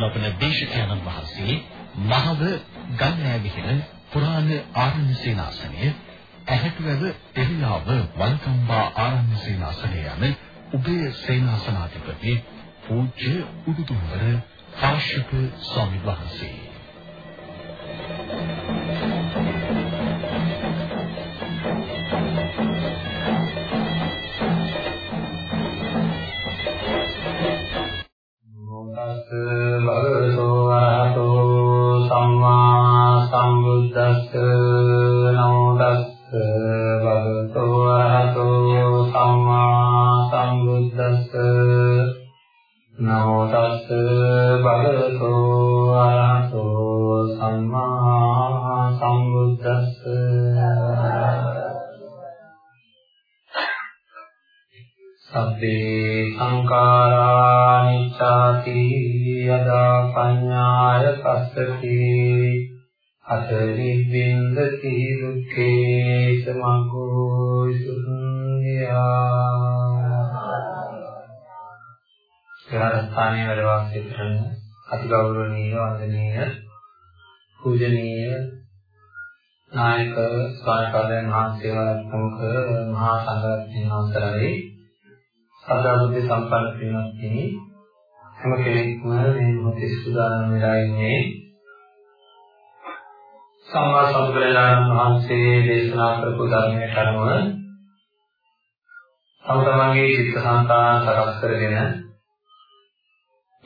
ධර්මානුශාසනාව පවත්වනු ලබන දේශකයන්න් වහන්සේ මහව ගල්නෑවිහිර පුරාණ ආරණ්‍ය සේනාසනය ඇහැටුවැව එරියාව වල්කම්බා ආරණ්‍ය සේනාසනය යන උභය සේනාසනාධිපති පූජ්‍ය උඩුදුම්බර කාශ්‍යප ස්වාමීන් වහන්සේ. ගෞරවනීය වන්දනීය පූජනීය නායක ස්වාමීන් වහන්සේලා ප්‍රමුඛ මහා සංඝරත්නයන් අවසරයි සදා බුද්ධ සම්පන්න පින්වත්නි හැම කෙනෙක්ම මේ මොහොතේ සූදානම් වෙලා ඉන්නේ සම්මා සම්බුදුරජාණන් වහන්සේ දේශනා කරපු ධර්මයට අනුව තම තමන්ගේ චිත්තසංතාන සකස් කරගෙන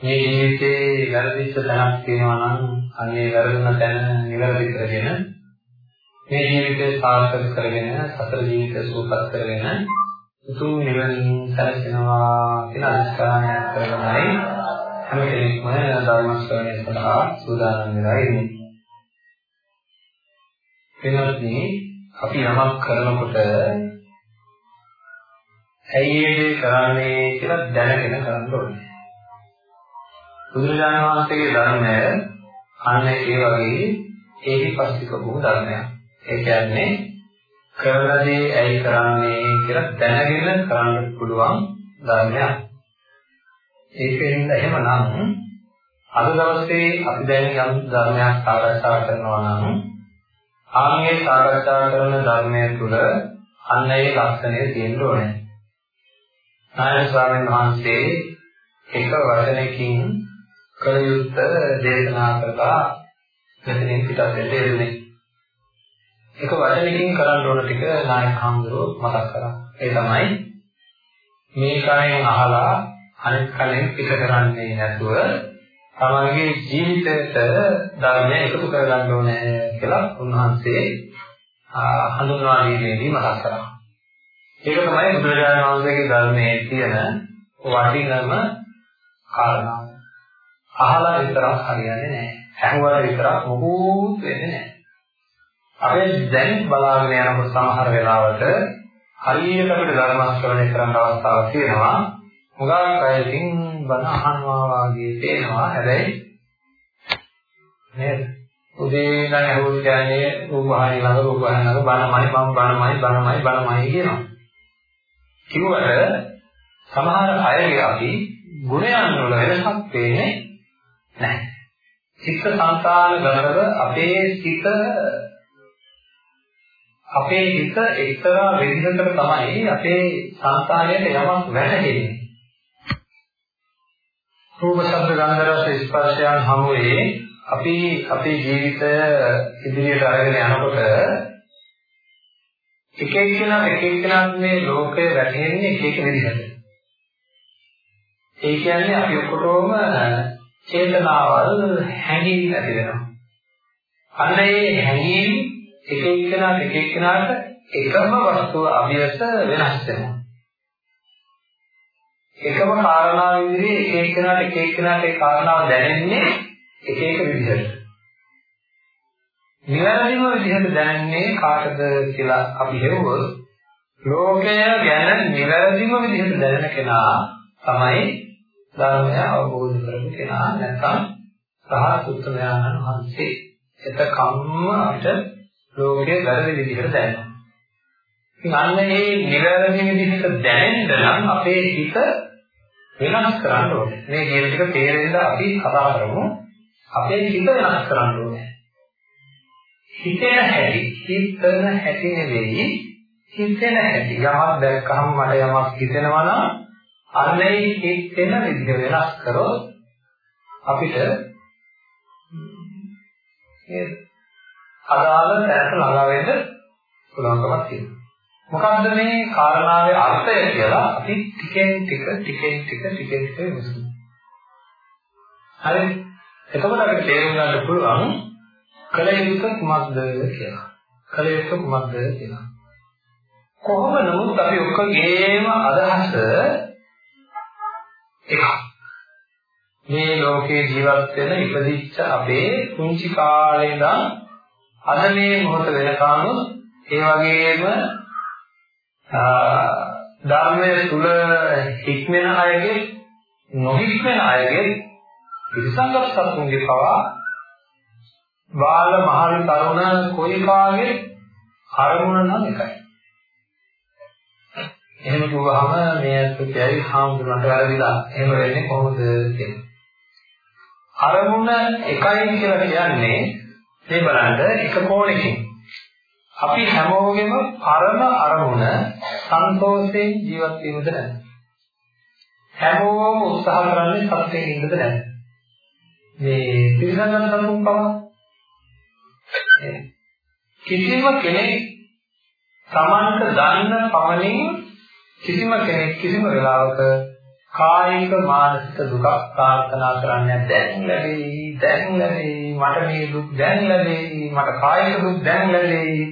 මේ ජීවිතේ වැරදිච්ච තැනක් තියෙනවා නම් අනේ වැරදුන තැන නිවැරදි කරගෙන මේ ජීවිතේ සාර්ථක කරගෙන සතර ජීවිත සූපත් කරගෙන උතුම් නිවන සැලසෙනවා කියන අදිස්ථානය කරගෙනයි හැම කෙනෙක්ම ධර්ම ශ්‍රවණය සඳහා සූදානම් වෙලා ඉන්නේ. එනොත්නි අපි යමක් කරනකොට ඇයි ඒ කරන්නේ කියලා දැනගෙන කරන්න ඕනේ. බුදුරජාණන් වහන්සේගේ ධර්මය අන්න ඒ වගේ ඒහිපස්සික වූ ධර්මයක්. ඒ කියන්නේ කරන දේ ඇයි කරන්නේ කියලා දැනගෙන කරන්න පුළුවන් ධර්මයක්. ඒකෙන් එහෙමනම් අද දවසේ අපි දැන් යම් ධර්මයක් සාකච්ඡා කරනවා නම් ආන්ගේ සාකච්ඡා කරන ධර්මයේ තුල අන්න ඒ ලක්ෂණය තියෙන්න ඕනේ. නායක ස්වාමීන් වහන්සේ එක වචනකින් කළ යුත්ත දේශනා කරලා මෙතනින් පිටත් වෙන්න යෙදුනේ. එක වචනකින් කරන්න ඕන ටික නායක හඳුරෝ මතක් කරා. ඒ තමයි මේ කණෙන් අහලා අනිත් කණෙන් පිට කරන්නේ නැතුව තමන්ගේ ජීවිතයට ධර්මය එකතු කරගන්න ඕනේ කියලා උන්වහන්සේ හඳුන්වා දීමේදී මතක් කරා. ඒක තමයි බුදුරජාණන් වහන්සේගේ ධර්මයේ තියෙන වටිනම කාරණා. අහලා විතරක් හරියන්නේ නැහැ. ඇහුවා විතරක් මොකුත් වෙන්නේ නැහැ. අපි දැන් බලාගෙන යනකොට සමහර වෙලාවට හරියට අපිට ධර්ම ශ්‍රවණය කරන්න අවස්ථාවක් තියෙනවා. මුගක් අයකින් බණ අහනවා වගේ පේනවා. හැබැයි නේද? උදේ ඉඳන් ඇහුවොත් කියන්නේ රූපහානි ළඟ රූපහානි ළඟ බණමයි මම බණමයි බණමයි බණමයි කියනවා. කිව්වට සමහර අයගේ අපි ගුණයන් වල වෙනසක් පේන්නේ නැහැ. චිත්ත සංකාල ගතව අපේ සිත අපේ හිත එක්තරා විදිහකට තමයි අපේ සංස්කාරයට යමක් වැටහෙන්නේ. රූප ශබ්ද ගන්ධ රස ස්පර්ශයන් හමුවේ අපි අපේ ජීවිතය ඉදිරියට අරගෙන යනකොට එක එක්කෙනා එක එක්කෙනාට මේ ලෝකය වැටහෙන්නේ එක එක විදිහට. ඒ කියන්නේ අපි ඔක්කොටම චේතනාවල් හැඟීම් ඇති වෙනවා. අන්න ඒ හැඟීම් එක එක්කෙනාට එක එක්කෙනාට එකම වස්තුව අභියස වෙනස් වෙනවා. එකම කාරණාව විදිහේ එක එක්කෙනාට එක එක්කෙනාට ඒ කාරණාව දැනෙන්නේ එක එක විදිහට. නිවැරදිම විදිහට දැනන්නේ කාටද කියලා අපි හෙව්වොත් ලෝකය ගැන නිවැරදිම විදිහට දැනෙන කෙනා තමයි ධර්මය අවබෝධ කරගන්න කෙනා නැත්නම් සහ උත්තමයන්න් වහන්සේ එතකම්ම අපිට ලෝකයේ වැරදි විදිහට දැනෙනවා. ඉතින් අන්න මේ නිවැරදි විදිහට දැනෙන්න නම් අපේ හිත වෙනස් කරන්න ඕනේ. මේ කියන ටික තේරෙන්න අපි කතා කරමු. අපේ හිත වෙනස් කරන්න ඕනේ. හිතෙන හැටි, හිතන හැටි නෙවෙයි හිතෙන හැටි. යමක් දැක්කහම මට යමක් හිතෙනවා නම් අන්නේ හිතෙන විදිහ වෙනස් කරොත් අපිට ඒ අදාළ තැනට ළඟා වෙන්න පුළුවන්කමක් තියෙනවා. මොකද්ද මේ කාරණාවේ අර්ථය කියලා අපි ටිකෙන් ටික ටිකෙන් ටික ටිකෙන් ටික විමසමු. හරි. එතකොට අපිට තේරුම් ගන්න පුළුවන් කල යුතු කුමක්ද කියලා. කල යුතු කුමක්ද කියලා. කොහොම නමුත් අපි ඔක්කොගේම අදහස එකක්. මේ ලෝකේ ජීවත් වෙන ඉපදිච්ච අපේ කුංචි කාලේ ඉඳන් අද මේ මොහොත වෙනකන් ඒ වගේම ධර්මයේ තුල හික්මෙන අයගේ නොහික්මෙන අයගේ විසංගත සතුන්ගේ පවා බාල මහලු තරුණ කොයි කාගේ අරමුණ නම් එකයි. එහෙම කිව්වහම මේ ඇත්තටයි හාමුදුරන්ට වැරදිලා. එහෙම වෙන්නේ කොහොමද කියන්නේ. අරමුණ එකයි කියලා කියන්නේ මේ බලන්න එක කෝණකින් අපි හැමෝගෙම පරම අරමුණ සන්තෝෂයෙන් ජීවත් වීමද නැහැ. හැමෝම උත්සාහ කරන්නේ සත්‍යයෙන් ඉන්නද නැහැ. මේ පිළිසඳන සතුන් පවා කිසිම කෙනෙක් Tamanට දන්න පමණින් කිසිම කෙනෙක් කිසිම වෙලාවක කායික මානසික දුක ප්‍රාර්ථනා කරන්නේ දැන් ලැබෙයි දැන් ලැබෙයි මට මේ දුක් දැන් ලැබෙයි මට කායික දුක් දැන් ලැබෙයි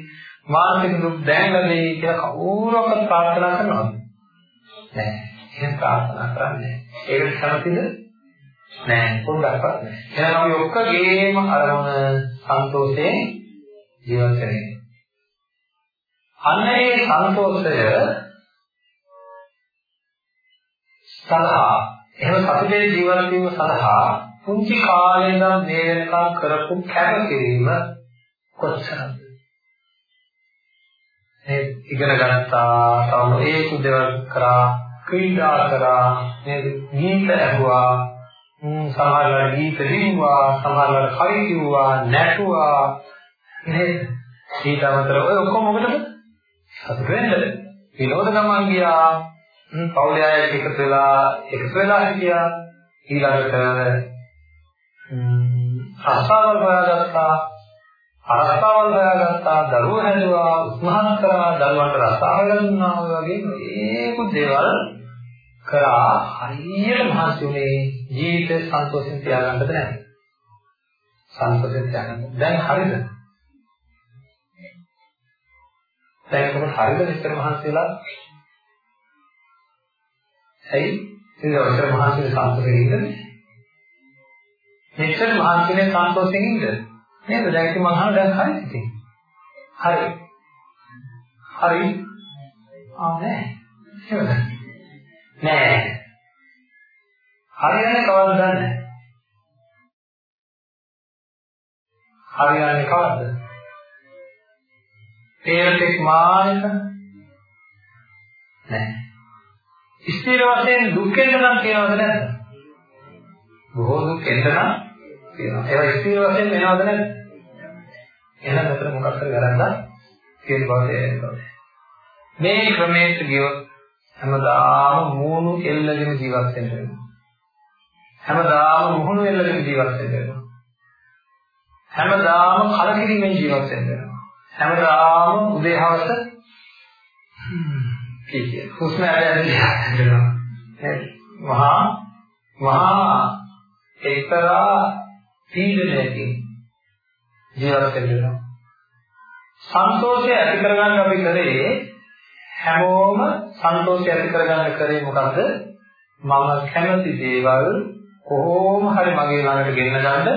මානසික දුක් දැන් ලැබෙයි කියලා කවුරක්වත් ප්‍රාර්ථනා කරනවද? නෑ. එහෙම ප්‍රාර්ථනා කරන්නේ ඒකට කැමතිද නෑ. පොඩ්ඩක්වත් නෑ. එහෙනම් අපි ඔක්කොගේම අරමුණ සන්තෝෂයෙන් ජීවත් වෙන්නේ. අන්න ඒ සන්තෝෂය සඳහා එහෙම සතුටේ ජීවත් වීම සඳහා පුංචි කාලේ ඉඳන් මේ වෙනකම් කරපු කැපකිරීම කොච්චරද? ඒ ඉගෙන ගත්තා, තවම ඒක දේවල් කරා, ක්‍රීඩා කරා, නේද? ගීත ඇහුවා, සමහරවල් ගීත ලිව්වා, සමහරවල් කවි කිව්වා, නැටුවා, නේද? ඊට අමතරව ඔය ඔක්කොම මොකටද? සතුට වෙන්නද? විනෝද ගමන් ගියා, පවුලේ අය එකතු වෙලා එකතු වෙලා හිටියා. ඊළඟට රස්සාවල් හොයාගත්තා. අරස්සාවල් හොයාගත්තා දරුවෝ හැදුවා උත්සාහ කරා දරුවන්ට රස්සාව ගන්නවා වගේ මේක දේවල් කරා. හරියට මහන්සි උනේ ජීවිත සන්තෝෂෙන් තියාගන්නද නැහැ සන්තෝෂෙන් තියාගන්න. දැන් හරිද? දැන් කොහොමද හරිද? විතර මහන්සි වෙලා? ඇයි? ඉතින් ඔච්චර මහන්සියෙන් සන්තෝෂයෙන් ඉන්නද? මෙච්චර මහන්සියෙන් සන්තෝෂයෙන් ඉන්නද? නේද? දැන් ඉතින් මම අහන දැන් හරි ඉතින්. හරි. හරි. ආ නෑ. එහෙමද? නෑ. හරියන්නේ කවද්ද දන්නේ? හරියන්නේ කවද්ද? තේරෙක් මානක නෑ. ස්ථිර වශයෙන් දුක් වෙන නම් කියනවද නැද්ද? බොහෝ දුක් එන්න නම් කියනවා. ඒවා ස්ථිර වශයෙන් වෙනවද නැද්ද? එහෙනම් මෙතන මොකක් හරි වැරද්දක් තියෙන බව තේරෙනවා. මේ ක්‍රමයට ගියොත් හැමදාම මූණු එල්ලගෙන ජීවත් වෙන්න වෙනවා. හැමදාම මුහුණු එල්ලගෙන ජීවත් වෙන්න වෙනවා. හැමදාම කලකිරීමෙන් ජීවත් වෙන්න වෙනවා. හැමදාම උදේ හවස කිය. හුස්ම ඇරෙනවා. මහා මහා ඒතරා පීඩනයකින් ජීවත් වෙනවා. සන්තෝෂය ඇති කරගන්න අපි කරේ හැමෝම සන්තෝෂය ඇති කරගන්න කරේ මොකද්ද? මම කැමති දේවල් කොහොම හරි මගේ ළඟට ගෙන්න ගන්න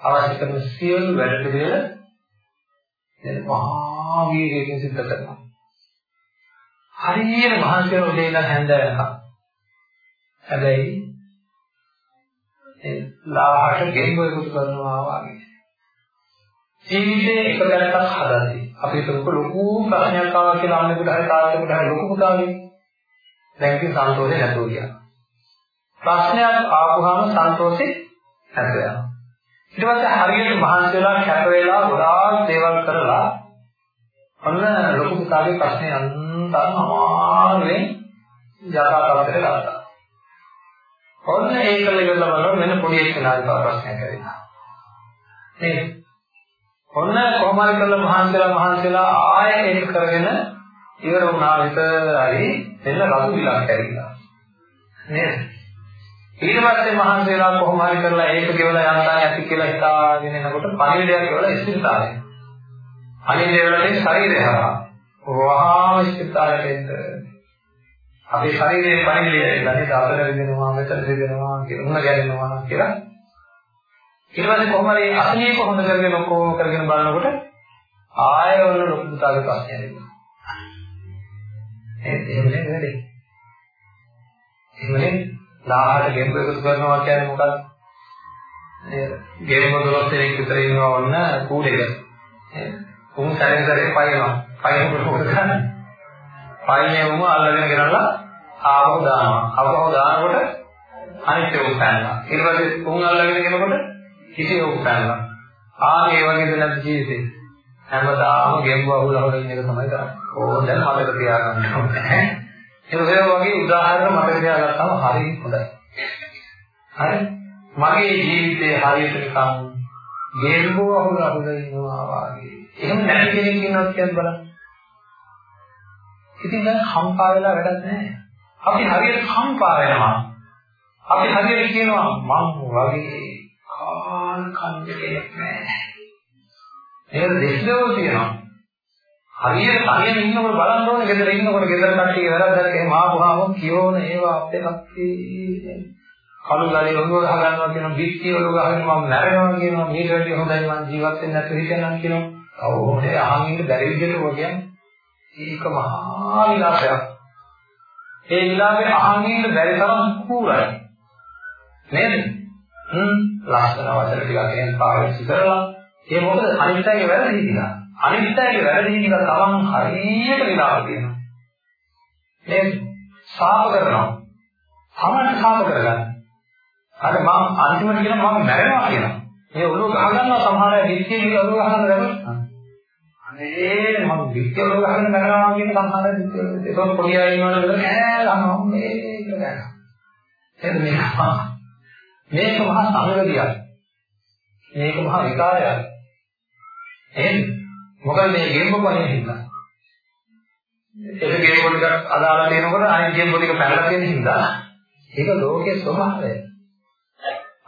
අවශ්‍ය කරන සියලු වැඩ පිළිවෙල එතන මහා වීර්යයෙන් සිද්ධ කරනවා. හරියට මහන්සි වෙන උදේ ඉඳන් හැන්ද වෙනකම්. හැබැයි ඒ ලාහට ගෙම්බ එකතු කරනවා වගේ. ජීවිතේ එක දැනකට හදන්නේ. අපි හිතමුකෝ ලොකු ප්‍රශ්නයක් ආවා කියලා අම්මෙකුට හරි තාත්තෙකුට හරි ලොකු පුතාගේ. දැන් ඉතින් සන්තෝෂේ නැතුව ගියා. ප්‍රශ්නයක් ආවම සන්තෝෂේ නැත වෙනවා. ඊට පස්සේ හරියට මහන්සි වෙලා කැප වෙලා ගොඩාක් දේවල් කරලා ඔන්න ලොකු පුතාගේ ප්‍රශ්නේ අන්තරම අමාරුවෙන් යථා තත්ත්වයට ගත්තා. ඔන්න ඒකල ඉවරලා බලන වෙන පොඩි එක්කෙනාගේ ප්‍රශ්නයක් ඇවිල්ලා. නේද? ඔන්න කොහොම හරි කරලා මහන්සිලා මහන්සිලා ආයෙ ඒක කරගෙන ඉවර වුණා විතරයි එන්න රතු විලක් ඇරිලා. නේද? ඊට පස්සේ මහන්සිලා කොහොම හරි කරලා ඒක ගෙවලා යන්නා ඇති කියලා හිතාගෙන එනකොට පණිවිඩයක් ගෙවලා ඉස්තිරතාවය. පණිවිඩය වලින් ශරීරය හරහා. වහාම ඉස්තිරතාවයට එන්න. අපේ ශරීරයේ පණිවිඩය නේද? අතර රිදෙනවා මෙතන රිදෙනවා කියලා උණ ගැලෙනවා කියලා. ඊට පස්සේ කොහොම හරි අසනීප හොඳ කරගෙන ඔක්කොම කරගෙන බලනකොට ආයෙ වල ලොකු පුතාගේ ප්‍රශ්නය එනවා එහෙම නෙමෙයි නේද? එහෙමනේ 1000ට ගෙම්බ එකතු කරනවා කියන්නේ මොකක්ද? ගෙම්බ 12 දෙනෙක් විතර ඉන්නවා වොන්න කූඩේක. උන් සැරෙන් සැරේ පයින්නවා පයින්නකොට මොකද කරන්නේ පයින්නේ උම අල්ලගෙන ගෙනල්ලා ආවව දානවා. ආවව දානකොට අනිත් එක උස්සනවා. ඊට පස්සේ උන් අල්ලගෙන ගෙනකොට හිතේ උක් කරනවා. ආ ඒ වගේද නැද්ද ජීවිතේ? හැමදාම ගෙම්බ අහුල අහුල ඉන්න එක තමයි කරන්නේ. ඕක දැන් මතක තියාගන්න ඕනේ. ඒ වගේ උදාහරණ මතක තියාගත්තාම හරි හොඳයි. හරි? මගේ ජීවිතේ හරියට නිකන් ගෙම්බ අහුල අහුල ඉන්නවා වගේ. එහෙම නැති කෙනෙක් ඉන්නවත් කියන්න බලන්න. ඉතින් දැන් කම්පා වෙලා වැඩක් නැහැ. අපි හරියට කම්පා වෙනවා. අපි හරියට කියනවා මම වගේ කාල් කන්ද කෙනෙක් නෑ. ඒක දෙස්දෝ තියෙනවා. හරියට තනියම ඉන්නකොට බලන්න ඕනේ ගෙදර ඉන්නකොට ගෙදර කට්ටිය වැරද්දක් එහෙම ආපුවාම කියෝන ඒවා අපේ කප්පේ කලු ගලේ ඔළුව ගහ ගන්නවා කියන බිත්ති ඔළුව ගහගෙන මම මැරෙනවා කියනවා මේක වැඩි හොඳයි මම ජීවත් වෙන්න නැතුව හිටියනම් කියනවා. ඔව් ඒ අහන් ඉන්න බැරි විදිහට ඔය කියන්නේ ඒක මහා විලාසයක්. ඒ විලාපේ අහන් ඉන්න බැරි තරම් කූරයි. නේද? හ්ම් ලස්සන වචන ටිකක් එහෙම පාවිච්චි කරලා ඒ මොකද අනිත්‍යයේ වැරදි හිතිලා. අනිත්‍යයේ වැරදි හිතිලා තමන් හරියට විලාප කියනවා. නේද? සාප කරනවා. තමන් සාප කරගන්න. අර මම අන්තිමට කියන මම මැරෙනවා කියනවා. මේ ඔළුව ගහ ගන්නවා සමහර අය දිස්සිය කියලා ඔළුව ගහන දැක්කම අනේ මම විද්‍යාව ගහන්න කරනවා කියන සම්හාර විද්‍යාව. ඒක පොඩි අය ඉන්නවනේ නෑ ළම මේ කියලා ගන්නවා. ඒක මේක මේක මහා සංගතියක්. මේක මහා විකාරයක්. එහෙනම් මොකද මේ ගේම් පොකනේ හින්දා. ඒක ගේම් පොඩි එකක් අදාළ තියෙනකොට අනිත් ගේම් පොඩි එක පැනලා තියෙන හින්දා ඒක ලෝකයේ ස්වභාවය.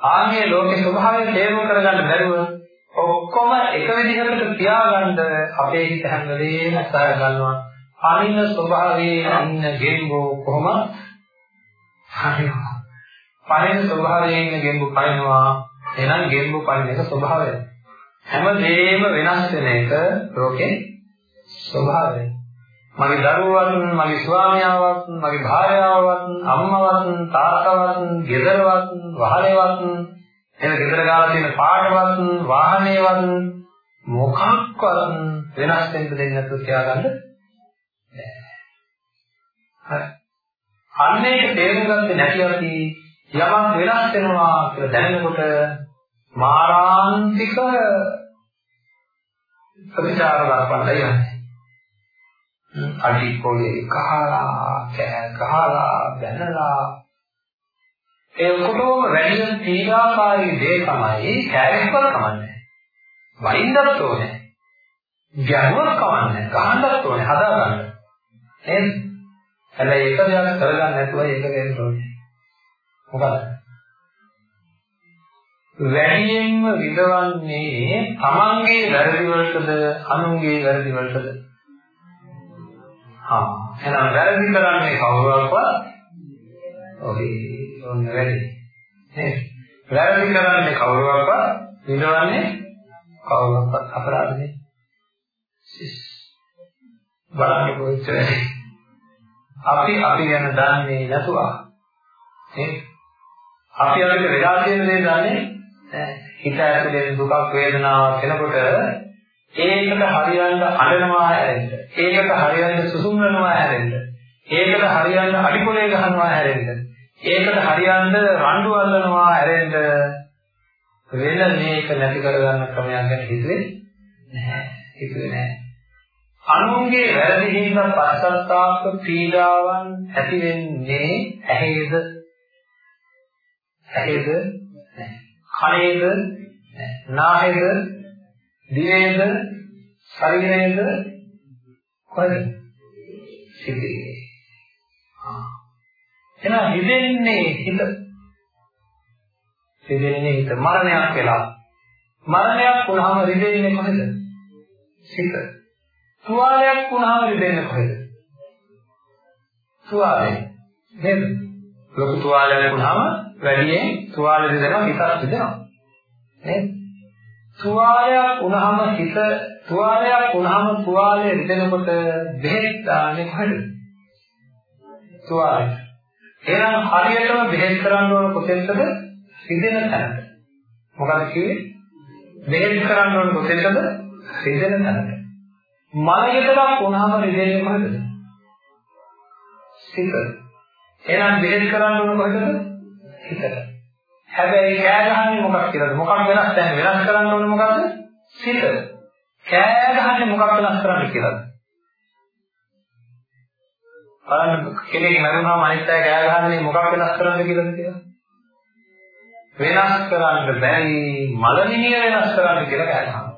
ආන්නේ ලෝකයේ ස්වභාවය තේරුම් කරගන්න බැරුව ඔක්කොම එක විදිහකට තියාගන්න අපේ හිත හැම වෙලේම සාය ගන්නවා. අනින ස්වභාවයේ ඉන්න ගෙම්බෝ කොහොම හරිනවා. පනින ස්වභාවයේ ඉන්න ගෙම්බෝ පනිනවා. එහෙනම් ගෙම්බෝ පනින එක ස්වභාවය. හැම දෙයක්ම වෙනස් වෙන එක ලෝකේ ස්වභාවය. මගේ දරුවන්, මගේ ස්වාමියාවත්, මගේ භාර්යාවත්, අම්මවත්, තාත්තවත්, ගෙදරවත්, වහලේවත් එන ගෙදර ගාලා තියෙන පාටවත් වාහනේවත් මොකක්වත් වෙනස් වෙන්න දෙන්නේ නැතුව තියාගන්න බෑ. හරි. අන්න ඒක තේරුම් ගත්තේ නැති අපි යමක් වෙනස් වෙනවා කියලා දැනෙනකොට මාරාන්තික ප්‍රතිචාර දක්වන්නයි යන්නේ. අඩි පොලේ කහලා කෑ ගහලා බැනලා ඒ ඔක්කොටම වැඩිම පීඩාකාරී දේ තමයි කැරෙස්වල කමන්නේ. වයින්දත් ඕනේ. ගැහුවක් කමන්නේ. ගහන්නත් ඕනේ හදාගන්න. නේද? හැබැයි එක දෙයක් කරගන්න නැතුව ඒක දෙන්න ඕනේ. මොකද? වැඩියෙන්ම විඳවන්නේ තමන්ගේ වැරදි වලටද අනුන්ගේ වැරදි වලටද? හා එහෙනම් වැරදි කරන්නේ කවුරුවක්වත් ඔහේ ඔන්න වැඩි. නේද? වැරදි කරන්නේ කවුරුවක්වත් විඳවන්නේ කවුරුවක්වත් අපරාධනේ. බලන්න කොච්චරද? අපි අපි ගැන දන්නේ නැතුවා. නේද? අපි අපිට වෙලා තියෙන දේ දන්නේ නැහැ. හිත ඇතුලේ දුකක් වේදනාවක් එනකොට ඒකට හරියන්න අඬනවා හැරෙන්න. ඒකට හරියන්න සුසුම්රනවා හැරෙන්න. ඒකට හරියන්න අඩිපොලේ ගහනවා හැරෙන්න. ඒකට හරියන්න රණ්ඩු අල්ලනවා ඇරෙන්න වෙන මේක නැති කරගන්න ක්‍රමයක් ගැන හිතුවේ නැහැ. හිතුවේ නැහැ. අනුන්ගේ වැරදි හින්දා පස්සත්තාප පීඩාවන් ඇති වෙන්නේ ඇහේද? ඇහේද? කනේද? නාහේද? දිවේද? ශරීරයේද? කොහෙද? සිතේ. ආ. එහෙනම් හිතෙන්නේ හිත. හිතෙන්නේ හිත මරණයක් වෙලා. මරණයක් වුණාම හිතෙන්නේ කොහෙද? සිත. තුවාලයක් වුණාම හිතෙන්නේ කොහෙද? තුවාලේ. නේද? ලොකු තුවාලයක් වුණාම වැඩියෙන් තුවාලෙ දෙනවා හිතක් දෙනවා. නේද? තුවාලයක් වුණාම හිත තුවාලයක් වුණාම තුවාලේ රිදෙනකොට බෙහෙත් දාන්නේ කොහෙද? තුවාලේ. එහෙනම් හරියටම බෙහෙත් කරන්න ඕන කොතෙන්ද? රිදෙන තැනට. මොකද කිව්වේ? බෙහෙත් කරන්න ඕන කොතෙන්ද? රිදෙන තැනට. මලයකටක් වුණාම රිදෙන්නේ කොහෙද? සිත. එහෙනම් බෙහෙත් කරන්න ඕන කොහෙද? හිතට. හැබැයි කෑ ගහන්නේ මොකක් කියලාද? මොකක් වෙනස් දැන් වෙනස් කරන්න ඕනේ මොකද්ද? සිත. කෑ ගහන්නේ මොකක් වෙනස් කරන්න කියලාද? බලන්න කෙනෙක් මරුණාම අනිත් අය කෑ ගහන්නේ මොකක් වෙනස් කරන්න කියලාද කියලා? වෙනස් කරන්න බැරි මලමිනිය වෙනස් කරන්න කියලා කෑ ගහනවා.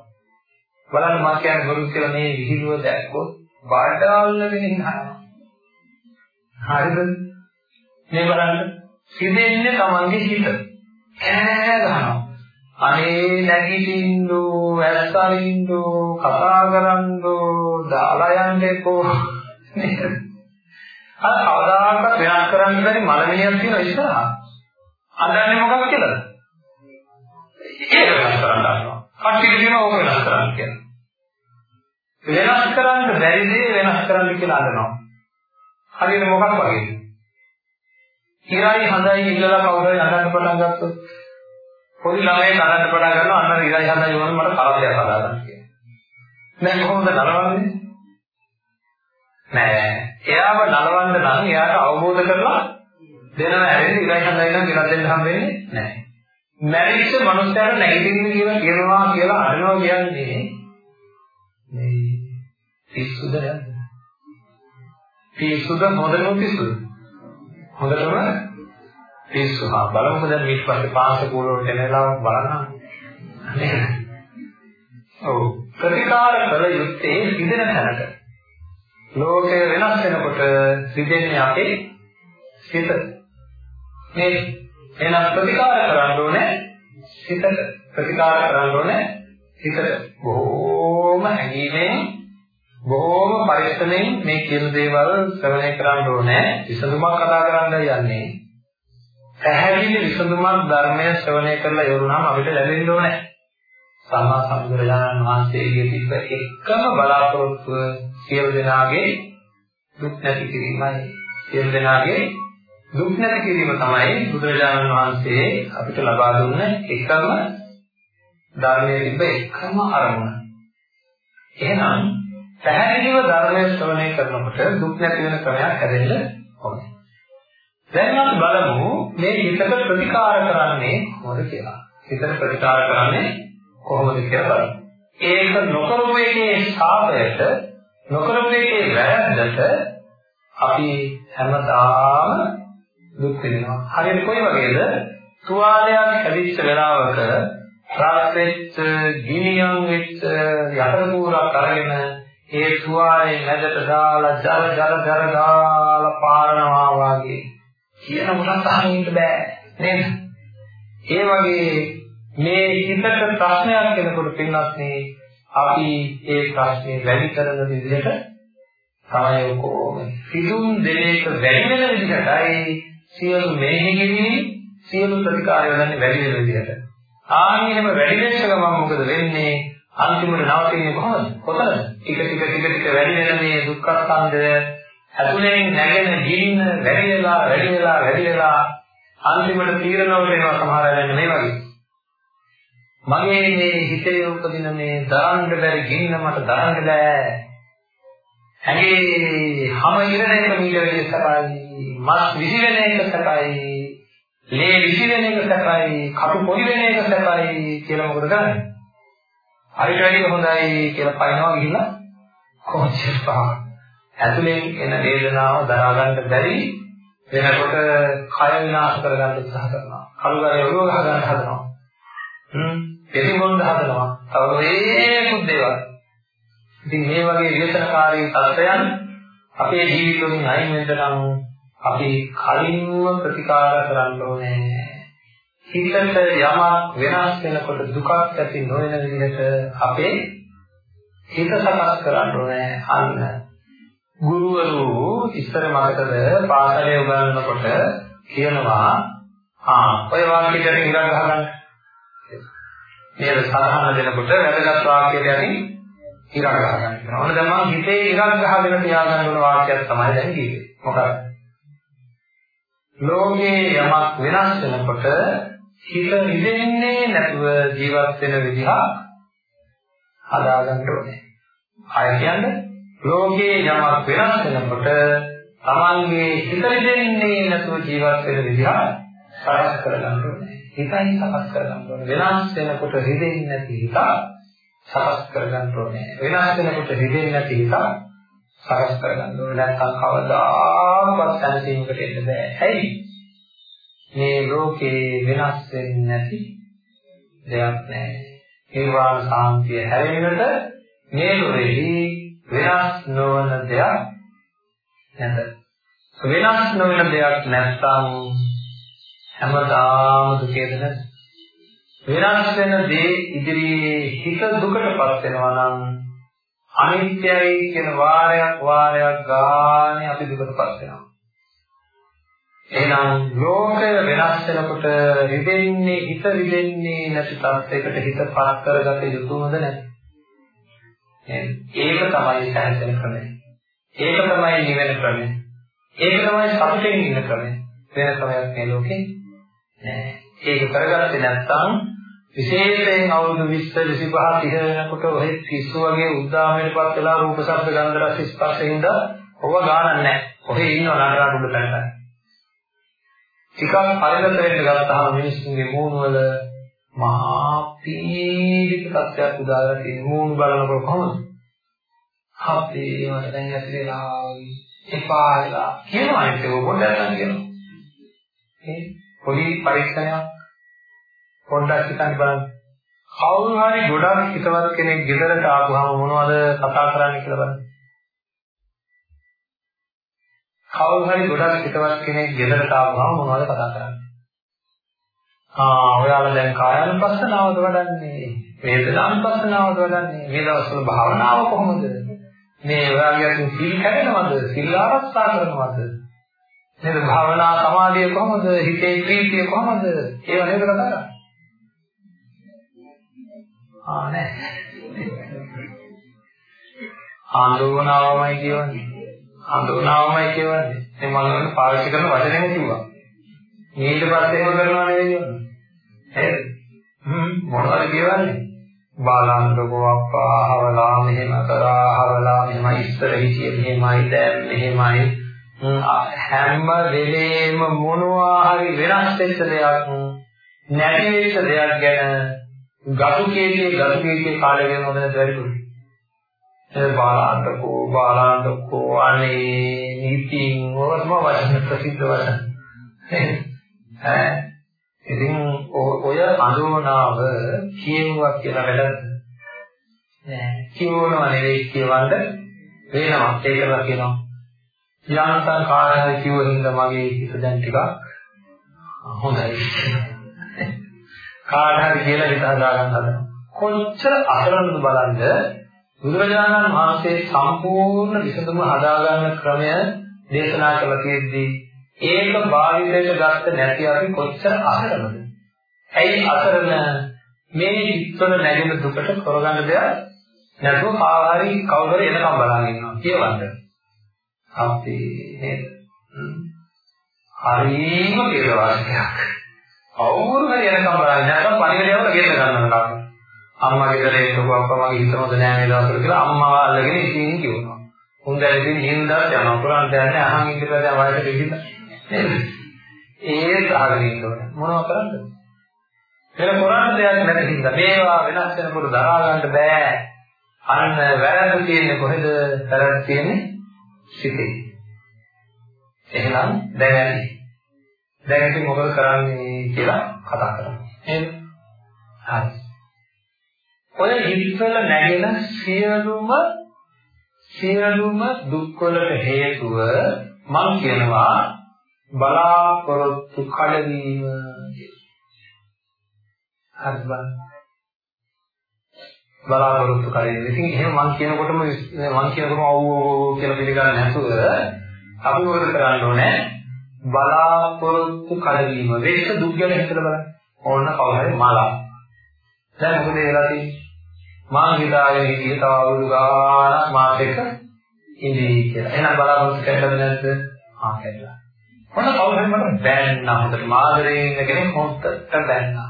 බලන්න මා කියන්නේ බොරු කියලා මේ විහිළුව දැක්කොත් බඩාල්ලගෙන ඉන්නවා. හරිද? මේ බලන්න සිදෙන්නේ Tamange හිත. ඈ ගහනවා. අනේ නැගිටින්නෝ ඇස්සරින්නෝ කතා කරන්නෝ දාලා යන්නේකෝ නේද? අර කවදාකවත් වෙනස් කරන්න බැරි මලමිනියක් තියෙන ඉස්සරහා. අදන්නේ මොකක්ද කියලාද? ඒක වෙනස් කරන්න ගන්නවා. කට්ටිය කියනවා ඕක වෙනස් කරන්න කියලා. වෙනස් කරන්න බැරි දේ වෙනස් කරන්න කියලා අදනවා. හරියට මොකක් වගේද? ඉරයි හඳයි ඉල්ලලා කවුරු හරි අඬන්න පටන් ගත්තොත් පොඩි ළමයෙක් අඬන්න පටන් ගන්නවා අන්න ඉරයි හඳයි වුණොත් මට කරදරයක් හදාගන්න කියලා. දැන් කොහොමද නලවන්නේ? නෑ. එයාව නලවන්න නම් එයාට අවබෝධ කරලා දෙනවා හැරෙන්නේ ඉරයි හඳයි නම් ගෙනත් දෙන්න හම් වෙන්නේ නෑ. මැරිච්ච මනුස්සයාට නැගිටින්න කියලා කියනවා කියලා අඬනවා කියන්නේ මේ පිස්සුද නේද? පිස්සුද මොදනෝ පිස්සුද? හොඳටම පිස්සු හා බලමුද දැන් ඊට පස්සේ පාසකූල වලට එන වෙලාවක් බලන්න. ඔව් ප්‍රතිකාර කළ යුත්තේ සිදෙන තැනට. ලෝකය වෙනස් වෙනකොට සිදෙන්නේ අපේ සිත. මේ එහෙනම් ප්‍රතිකාර කරන්න ඕනේ සිතට. ප්‍රතිකාර කරන්න ඕනේ හිතට. බොහෝම හැඟීමෙන් බොහෝම පරිස්සමෙන් මේ කියන දේවල් ශ්‍රවණය කරන්න ඕනේ. විසඳුමක් කතා කරන්න යන්නේ. පැහැදිලි විසඳුමක් ධර්මය ශ්‍රවණය කරලා ඉවරුනහම අපිට ලැබෙන්න ඕනේ. සම්මා සම්බුදුරජාණන් වහන්සේගේ තිබ්බ එකම බලාපොරොත්තුව සියලු දෙනාගේ දුක් නැති කිරීමයි. සියලු දෙනාගේ දුක් නැති කිරීම තමයි බුදුරජාණන් වහන්සේ අපිට ලබා දුන්න එකම ධර්මයේ තිබ්බ එකම අරමුණ. එහෙනම් පැහැදිලිව ධර්මයේ ශ්‍රවණය කරනකොට දුක් නැති වෙන ක්‍රමයක් හැදෙන්න ඕනේ. දැන් අපි බලමු මේ හිතට ප්‍රතිකාර කරන්නේ කොහොමද කියලා. හිතට ප්‍රතිකාර කරන්නේ කොහොමද කියලා බලමු. ඒක නොකරපු එකේ ශාපයට නොකරපු එකේ වැරද්දට අපි හැමදාම දුක් විඳිනවා. හරියට කොයි වගේද? තුවාලයක් හැදිච්ච වෙලාවක රාත් වෙච්ච ගිනියම් වෙච්ච යකඩ කූරක් අරගෙන ඒ තුවාලේ මැදට දාලා ජර ජර ජර දාලා පාරනවා වගේ කියන කොටස් අහන්න ඉන්න බෑ නේද? ඒ වගේ මේ හිතට ප්‍රශ්නයක් එනකොට පින්නත් මේ අපි ඒ ප්‍රශ්නේ වැඩි කරන විදිහට තමයි කොහොම සිදුම් දෙලේක වැඩි වෙන විදිහටයි සියලු මෙහෙය කිරීම සියලු ප්‍රතිකාර යොදන්නේ වැඩි වෙන විදිහට. ආන් එහෙම වැඩි වෙච්ච ගමන් මොකද වෙන්නේ? අන්තිමට නවතින්නේ කොහොමද? කොතනද? ටික ටික ටික ටික වැඩි වෙන මේ දුක්ඛ ස්කන්ධය ඇතුලෙන් නැගෙන ජීින වැඩි වෙලා වැඩි වෙලා වැඩි වෙලා අන්තිමට තීරණවල වෙනවා සමහර වෙලාවට මේ වගේ. මගේ මේ හිතේ උපදින මේ දරන්න බැරි ගින්න මට දරන්න බෑ. ඇගේ හැම ඉරණයක මීට වැඩි සපයි මස් විසිරෙන එක සපයි ලේ විසි වෙන එක සැපයි, කටු පොඩි වෙන එක සැපයි කියලා මොකද කරන්නේ? හරිට වැඩිය හොඳයි කියලා පයින්නවා ගිහිල්ලා කොහොමද පහ. ඇතුලෙන් එන වේදනාව දරා ගන්න බැරි වෙනකොට කය විනාශ කරගන්න උත්සාහ කරනවා. කල්ගරේ ඔළුව ගහ ගන්න හදනවා. හ්ම්. පිටිමුණ්ඩ හදනවා. තව මේකුත් දේවල්. ඉතින් මේ වගේ විචනකාරී තත්ත්වයන් අපේ ජීවිතවලින් අයින් වෙන්න නම් අපි කලින්ම ප්‍රතිකාර කරන්න ඕනේ. හිතට යමක් වෙනස් වෙනකොට දුකක් ඇති නොවන විදිහට අපේ හිත සකස් කරන්න ඕනේ. අන්න ගුරුවරු ඉස්සර මතකද පාසලේ උගන්වනකොට කියනවා ආ ඔය වාක්‍යයට ඉරක් ගහගන්න. මේක සාධාරණ දෙනකොට වැදගත් වාක්‍යයක් යටින් ඉරක් ගහගන්න. ඕන දැන් මම හිතේ ඉරක් ගහගෙන තියාගන්න ඕන වාක්‍යයක් තමයි දැන් කිව්වේ. මොකක්ද? ලෝකේ යමක් වෙනස් වෙනකොට හිත නිදෙන්නේ නැතුව ජීවත් වෙන විදිහ හදාගන්න ඕනේ. අය කියන්නේ ලෝකේ යමක් වෙනස් වෙනකොට තමන්ගේ හිත නිදෙන්නේ නැතුව ජීවත් වෙන විදිහ සකස් කරගන්න ඕනේ. හිතයි සකස් කරගන්න ඕනේ. වෙනස් වෙනකොට හිතෙන්නේ නැති හිත සකස් කරගන්න ඕනේ. වෙනස් වෙනකොට හිතෙන්නේ නැති හිත සකස් කරගන්න ඕනේ නැත්නම් කවදාවත් දැනසීමකට එන්න බෑ. ඇයි? මේ ලෝකේ වෙනස් වෙන්නේ නැති දෙයක් නැහැ. නිර්වාණ සාන්තිය හැරෙන්නට මේ ලෝකෙහි වෙනස් නොවන දෙයක් නැත. වෙනස් නොවන දෙයක් නැත්නම් හැමදාම දුකේද නැද්ද? වෙනස් වෙන දේ ඉදිරියේ හිත දුකටපත් වෙනවා නම් අනිත්‍යයි කියන වාරයක් වාරයක් ගානේ අපි දුකටපත් වෙනවා. එහෙනම් ලෝකය වෙනස් වෙනකොට රිදෙන්නේ හිත රිදෙන්නේ නැති තත්යකට හිතපත් කරගත යුතුමද නැද්ද? ඒක තමයි සැහැසෙන ක්‍රමය. ඒක තමයි නිවෙන ක්‍රමය. ඒක තමයි සතුටින් ඉන්න ක්‍රමය. වෙන ක්‍රමයක් මේ ලෝකේ නෑ. ඒක කරගත්තේ නැත්නම් විශේෂයෙන් අවුරුදු 20 25 30 වෙනකොට ඔහෙ පිස්සු වගේ උද්දාමයටපත් වෙලා රූප ශබ්ද ගන්ධ රස ස්පර්ශයෙන්ද ඔව ගානක් නැහැ. ඔහෙ ඉන්නව නඩරාට උඩ පැනලා. ටිකක් පරිණත වෙන්න ගත්තාම මිනිස්සුන්ගේ මූණ වල මහා පීඩිත තත්ත්වයක් උදාලා තියෙන මූණ බලනකොට කොහොමද? අපේ මට දැන් ඇතිලා එපා වෙලා කියනවා ඒක පොඩ්ඩක් ගන්න කියනවා. ඒ පොඩි පරීක්ෂණයක් පොඩ්ඩක් හිතන්න බලන්න. කවුරු හරි ගොඩක් හිතවත් කෙනෙක් ගෙදරට ආපුවම මොනවද කතා කරන්නේ කියලා බලන්න. කවුරු හරි ගොඩක් හිතවත් කෙනෙක් ගෙදරට ආපුවම මොනවද කතා කරන්නේ? ආ ඔයාලා දැන් කායानुපස්සනාවද වඩන්නේ? වේදනානුපස්සනාවද වඩන්නේ? මේ දවස්වල භාවනාව කොහොමද? මේ ඔයාලගේ සිල් කැඩෙනවද? සිල් ආරක්ෂා කරනවද? නේද භාවනා සමාධිය කොහොමද? හිතේ ප්‍රීතිය කොහොමද? ඒව නේද කතා කරන්නේ? ආ නෑ. ආందోලනාවමයි කියවන්නේ. ආందోලනාවමයි කියවන්නේ. මේ මම පාවිච්චි කරන වචනයම කිව්වා. ඊට පස්සේ එහෙම කරනවා නෙවෙයි කියන්නේ. නේද? හ්ම් මොනවද කියවන්නේ? බාලාන්තකෝ අප්පා හවලා මෙහෙම කරා හවලා මෙහෙම ඉස්සර හිටියේ මෙහෙමයි දැන් මෙහෙමයි හැම වෙලේම මොනවා හරි වෙනස් වෙච්ච දෙයක් නැති වෙච්ච දෙයක් ගැන ගතු කේකේ ගතු කේකේ කාලය වෙන හොඳ නැති වැඩි දුන්නේ. ඒ බාලාන්තකෝ බාලාන්තකෝ අනේ නීතින් ඔවම වචන ප්‍රසිද්ධ වචන. ඈ ඉතින් ඔය අඳෝනාව කියුවා කියලා වැඩක් නෑ. කියවනව නෙවෙයි කියවන්න වෙනවා. ඒකලා කියනවා. යන්තම් කාර්යය කිව්වින්ද මගේ හිත දැන් ටිකක් හොඳයි. කාට හරි කියලා හිත හදා ගන්න හදනවා. කොච්චර අසරණද බලන්න බුදුරජාණන් වහන්සේ සම්පූර්ණ විසඳුම හදා ගන්න ක්‍රමය දේශනා කළ තියෙද්දී ඒක භාවිතයට ගත්ත නැති අපි කොච්චර අසරණද? ඇයි අසරණ මේ හිතවල නැගෙන දුකට කරගන්න දෙයක් නැතුව පාවාරි කවුරු එනකම් බලන් ඉන්නවා කියවන්න. අපි නේද? හරිම කේලවාසියක්. කවුරු හරි එනකම් බලන්නේ නැත්නම් පණිවිඩයවල ගෙන්න ගන්නවා තාම. අම්මා ගෙදර එන්නකෝ අප්පා මගේ හිත හොඳ නෑ මේ දවස්වල කියලා අම්මාව අල්ලගෙන ඉතින් කියනවා. හොඳයි ඉතින් හින්දාත් යනවා පුරාණ දැනන්නේ අහන් ඉඳලා දැන් වයසට ගිහින් නේද? ඒත් අහගෙන ඉන්න ඕනේ. මොනව කරන්නද? වෙන කරන්න දෙයක් නැති හින්දා මේවා වෙනස් වෙනකොට දරා ගන්න බෑ. අන්න වැරද්ද තියෙන්නේ කොහෙද? වැරද්ද තියෙන්නේ සිතේ. එහෙනම් දැන් ඇති. දැන් ඉතින් මොකද කරන්නේ කියලා කතා කරමු. එහෙනම් හරි. ඔය හිතවල නැගෙන සියලුම සියලුම දුක්වලට හේතුව මම කියනවා බලාපොරොත්තු කඩවීම හරිද බලාපොරොත්තු කඩවීම. ඉතින් එහෙම මම කියනකොටම මම කියනකොටම ඔව් ඔව් කියලා පිළිගන්නේ නැතුව අපි මොකද කරන්න ඕනේ? බලාපොරොත්තු කඩවීම. වෙච්ච දුක් ගැන හිතලා බලන්න. ඕන්න කවුරු හරි මලා. දැන් මොකද වෙලා තියෙන්නේ? මා හිතාගෙන හිටියේ තව අවුරුදු ගාණක් මාත් එක්ක ඉඳී කියලා. එහෙනම් බලාපොරොත්තු කැඩලාද නැද්ද? ආ කැඩලා. මොන කවුරු හරි මට බෑන්නා හොඳට මාදරේ ඉන්න කෙනෙක් හොඳට බෑන්නා.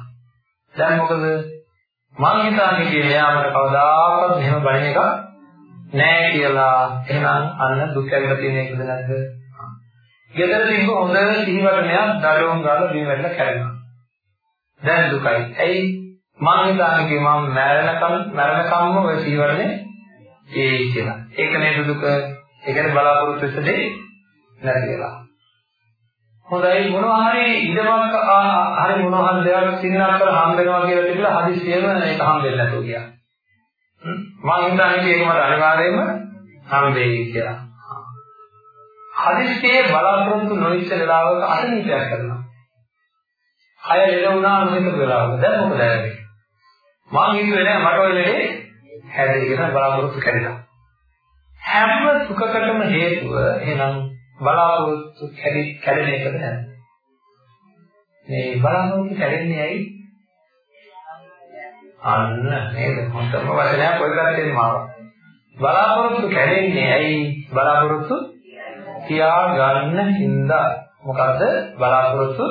දැන් මොකද? මං හිතාගෙන හිටියේ එයා මට කවදාකවත් මෙහෙම බණ එක නෑ කියලා. එහෙනම් අන්න දුක් ඇවිල්ලා තියෙන එකද නැද්ද? ගෙදර තිබ්බ හොඳ සිහිවටනයක් දඩෝම් ගාලා බිම වැටලා කැඩෙනවා. දැන් දුකයි. ඇයි? මං හිතාගෙන කිව්ව මම මැරෙනකම් මැරෙනකම්ම ඔය සීවරනේ ඒ කියලා. ඒක නේද දුක? ඒ කියන්නේ බලාපොරොත්තු වෙච්ච දේ නැති වෙලා. හොඳයි මොනවා හරි ඉඩමක් හරි මොනවා හරි දෙයක් සින්නක් කර හම් වෙනවා කියලා තිබිලා හදිස්සියෙම ඒක හම් වෙන්නේ නැතුව ගියා. මම හිතන්නේ ඒක මට අනිවාර්යයෙන්ම හම් වෙයි කියලා. හදිස්සියේ බලාපොරොත්තු නොවිච්ච වෙලාවක අසනීපයක් කරනවා. අය ලෙඩ වුණා නොහිතපු වෙලාවක දැන් මොකද වෙන්නේ? මං හිතුවේ නෑ මට ඔය ලෙඩේ හැදෙයි කියලා බලාපොරොත්තු කැඩිලා. හැම සුඛකටම හේතුව එහෙනම් බලාපොරොත්තු කැඩි කැඩෙන එකද නැද්ද? මේ බලාපොරොත්තු කැඩෙන්නේ ඇයි? අන්න නේද මොකටම වචනයක් ඔය පැත්තෙන් මාව. බලාපොරොත්තු කැඩෙන්නේ ඇයි? බලාපොරොත්තු තියා ගන්න හින්දා. මොකද්ද? බලාපොරොත්තු